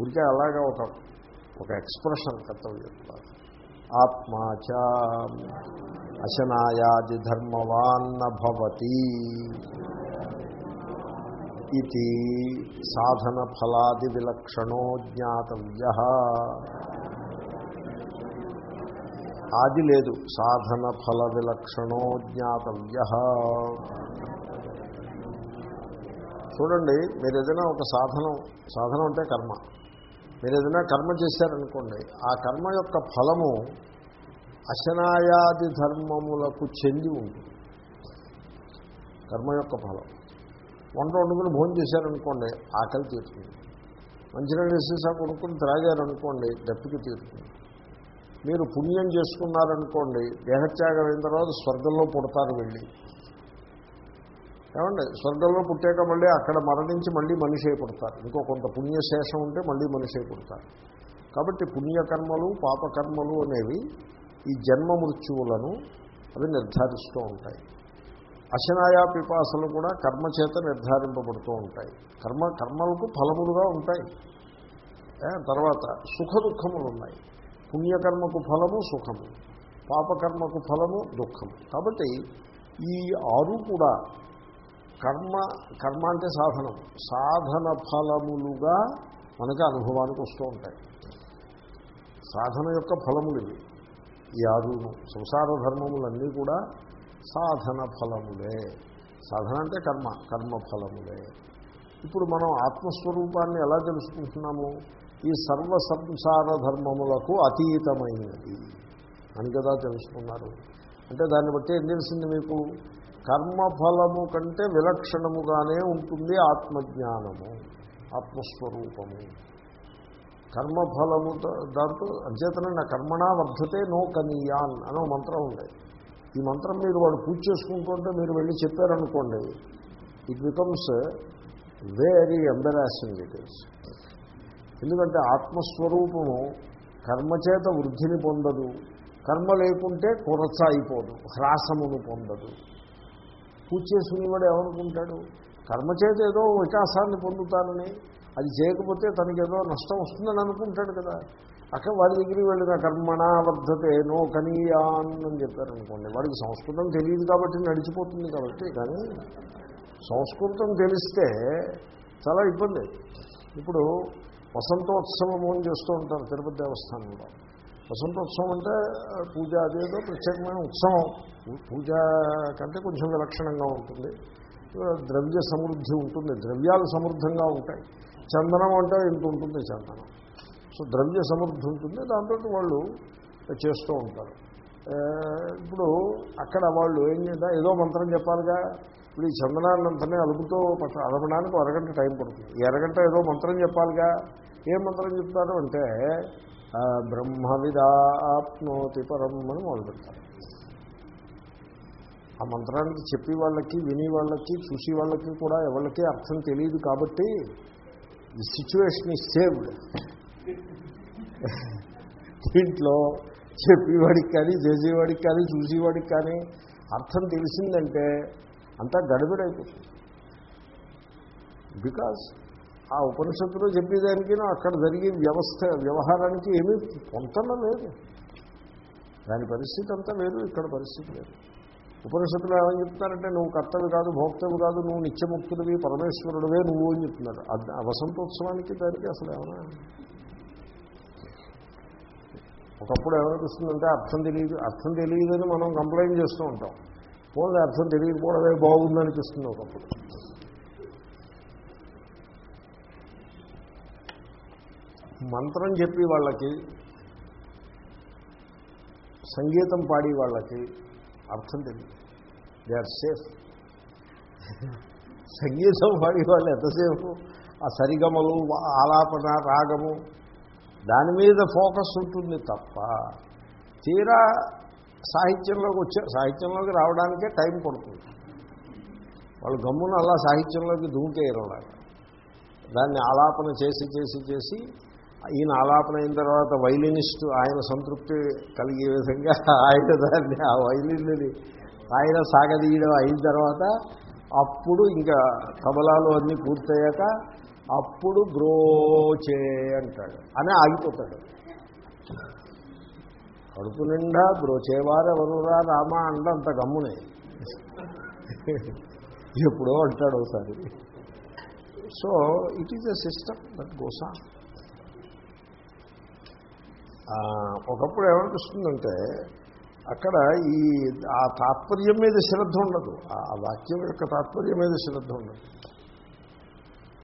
ఊరికే అలాగా ఒక ఒక ఎక్స్ప్రెషన్ కర్తవ్యం. ఆత్మాచ అశనాయాది ధర్మవాన్న భవతి ఇది సాధన ఫలాది విలక్షణో జ్ఞాతవ్య. ఆది లేదు సాధన ఫల విలక్షణో జ్ఞాతవ్య. చూడండి మీరు ఏదైనా ఒక సాధనం సాధనం అంటే కర్మ. మీరు ఏదైనా కర్మ చేశారనుకోండి ఆ కర్మ యొక్క ఫలము అశనాయాది ధర్మములకు చెంది ఉంటుంది. కర్మ యొక్క ఫలం. వంట వండుకుని భోజనం చేశారనుకోండి ఆకలి తీరుతుంది. మంచినీళ్ళు వేసేసా కొనుక్కుని త్రాగారనుకోండి దప్పికి తీరుతుంది. మీరు పుణ్యం చేసుకున్నారనుకోండి దేహత్యాగం అయిన తర్వాత స్వర్గంలో పుడతారు వెళ్ళి. ఏమండి? స్వర్గంలో పుట్టాక మళ్ళీ అక్కడ మరణించి మళ్ళీ మనిషి అయి పుడతారు. ఇంకో కొంత పుణ్యశేషం ఉంటే మళ్ళీ మనిషి అయి పుడతారు. కాబట్టి పుణ్యకర్మలు పాపకర్మలు అనేవి ఈ జన్మ మృత్యువులను అవి నిర్ధారిస్తూ ఉంటాయి. అశనాయా పిపాసలు కూడా కర్మ చేత నిర్ధారింపబడుతూ ఉంటాయి. కర్మ కర్మలకు ఫలములుగా ఉంటాయి. తర్వాత సుఖ దుఃఖములు ఉన్నాయి పుణ్యకర్మకు ఫలము సుఖము పాపకర్మకు ఫలము దుఃఖము. కాబట్టి ఈ ఆరు కూడా కర్మ కర్మ అంటే సాధనం. సాధన ఫలములుగా మనకి అనుభవానికి వస్తూ ఉంటాయి. సాధన యొక్క ఫలములు ఇవి. ఈ ఆరును సంసార ధర్మములన్నీ కూడా సాధన ఫలములే. సాధన అంటే కర్మ కర్మ ఫలములే. ఇప్పుడు మనం ఆత్మస్వరూపాన్ని ఎలా తెలుసుకుంటున్నాము? ఈ సర్వ సంసార ధర్మములకు అతీతమైనది అని కదా తెలుసుకున్నారు. అంటే దాన్ని బట్టి ఏం తెలిసింది మీకు? కర్మఫలము కంటే విలక్షణముగానే ఉంటుంది ఆత్మజ్ఞానము ఆత్మస్వరూపము. కర్మఫలము దాంతో అంచేతనే నా కర్మణా వర్ధతే నో కనీయాన్ అనే మంత్రం ఉంది. ఈ మంత్రం మీరు వాడు పూజ చేసుకుంటుంటే మీరు వెళ్ళి చెప్పారనుకోండి it becomes very embarrassing it is ఎందుకంటే ఆత్మస్వరూపము కర్మచేత వృద్ధిని పొందదు కర్మ లేకుంటే కొరచ అయిపోదు హ్రాసమును పొందదు. పూజ చేసుకునేవాడు ఏమనుకుంటాడు కర్మచేత ఏదో వికాసాన్ని పొందుతానని అది చేయకపోతే తనకి ఏదో నష్టం వస్తుందని అనుకుంటాడు కదా. అక్కడ వాడి దగ్గరికి వెళ్ళిన కర్మణా వర్ధతే నో కనీయాన్ అని చెప్పారనుకోండి. వాడికి సంస్కృతం తెలియదు కాబట్టి నడిచిపోతుంది కాబట్టి కానీ సంస్కృతం తెలిస్తే చాలా ఇబ్బంది. ఇప్పుడు వసంతోత్సవము అని చేస్తూ ఉంటారు తిరుపతి దేవస్థానంలో. వసంతోత్సవం అంటే పూజ అదేదో ప్రత్యేకమైన ఉత్సవం. పూజ కంటే కొంచెం విలక్షణంగా ఉంటుంది. ద్రవ్య సమృద్ధి ఉంటుంది. ద్రవ్యాలు సమృద్ధంగా ఉంటాయి. చందనం అంటే ఇంత ఉంటుంది చందనం. సో ద్రవ్య సమృద్ధి ఉంటుంది దాంతో వాళ్ళు చేస్తూ ఉంటారు. ఇప్పుడు అక్కడ వాళ్ళు ఏం చేద్దాం ఏదో మంత్రం చెప్పాలిగా ఇప్పుడు ఈ చందనాన్నంతనే అలుపుతో పట్ట అలపడానికి అరగంట టైం పడుతుంది. ఈ అరగంట ఏదో మంత్రం చెప్పాలిగా ఏం మంత్రం చెప్తారు అంటే ఆ, బ్రహ్మవిదా ఆప్నోతి పరం అని మొదలు పెడతారు. ఆ మంత్రానికి చెప్పి వాళ్ళకి విని వాళ్ళకి చూసి వాళ్ళకి కూడా ఎవరికి అర్థం తెలియదు కాబట్టి ఈ సిచ్యువేషన్ ఈ సేవ్డ్ దీంట్లో చెప్పేవాడికి కానీ చేసేవాడికి కానీ చూసేవాడికి కానీ అర్థం తెలిసిందంటే అంతా గడబిడైపోతుంది. బికాజ్ ఆ ఉపనిషత్తులో చెప్పేదానికి అక్కడ జరిగే వ్యవస్థ వ్యవహారానికి ఏమీ పొంతన లేదు. దాని పరిస్థితి అంతా వేరు ఇక్కడ పరిస్థితి లేదు ఉపనిషత్తులు ఏమని చెప్తున్నారంటే నువ్వు కర్తవి కాదు భోక్తవి కాదు నువ్వు నిత్యముక్తుడివి పరమేశ్వరుడివే నువ్వు అని చెప్తున్నారు. ఆ వసంతోత్సవానికి దానికి అసలు ఏమన్నా? ఒకప్పుడు ఏమనిపిస్తుందంటే అర్థం తెలియదు అర్థం తెలియదని మనం కంప్లైంట్ చేస్తూ ఉంటాం. పోలే అర్థం తెలియకపోవడమే బాగుందనిపిస్తుంది ఒకప్పుడు. మంత్రం చెప్పి వాళ్ళకి సంగీతం పాడి వాళ్ళకి అర్థం తెలియదు. దే ఆర్ సేఫ్ సంగీతం పాడేవాళ్ళు ఎంతసేపు? ఆ సరిగమలు ఆలాపన రాగము దాని మీద ఫోకస్ ఉంటుంది తప్ప తీరా సాహిత్యంలోకి వచ్చే సాహిత్యంలోకి రావడానికే టైం పడుతుంది. వాళ్ళు గమ్మున అలా సాహిత్యంలోకి దూకేయరు అలాగా. దాన్ని ఆలాపన చేసి చేసి చేసి ఈయన ఆలాపన అయిన తర్వాత వైలినిస్ట్ ఆయన సంతృప్తి కలిగే విధంగా ఆయన దాన్ని ఆ వైలిన్ని ఆయన సాగదీయడం అయిన తర్వాత అప్పుడు ఇంకా తబలాలు అన్నీ పూర్తయ్యాక అప్పుడు బ్రోచే అంటాడు అని ఆగిపోతాడు. కడుపు నిండా బ్రోచేవారెవరురా రామా అంటే అంత గమ్మునే. ఎప్పుడో అంటాడు ఒకసారి. So it is a system that goes ఒకప్పుడు ఏమనిపిస్తుందంటే అక్కడ ఈ ఆ తాత్పర్యం మీద శ్రద్ధ ఉండదు ఆ వాక్యం యొక్క తాత్పర్యం మీద శ్రద్ధ ఉండదు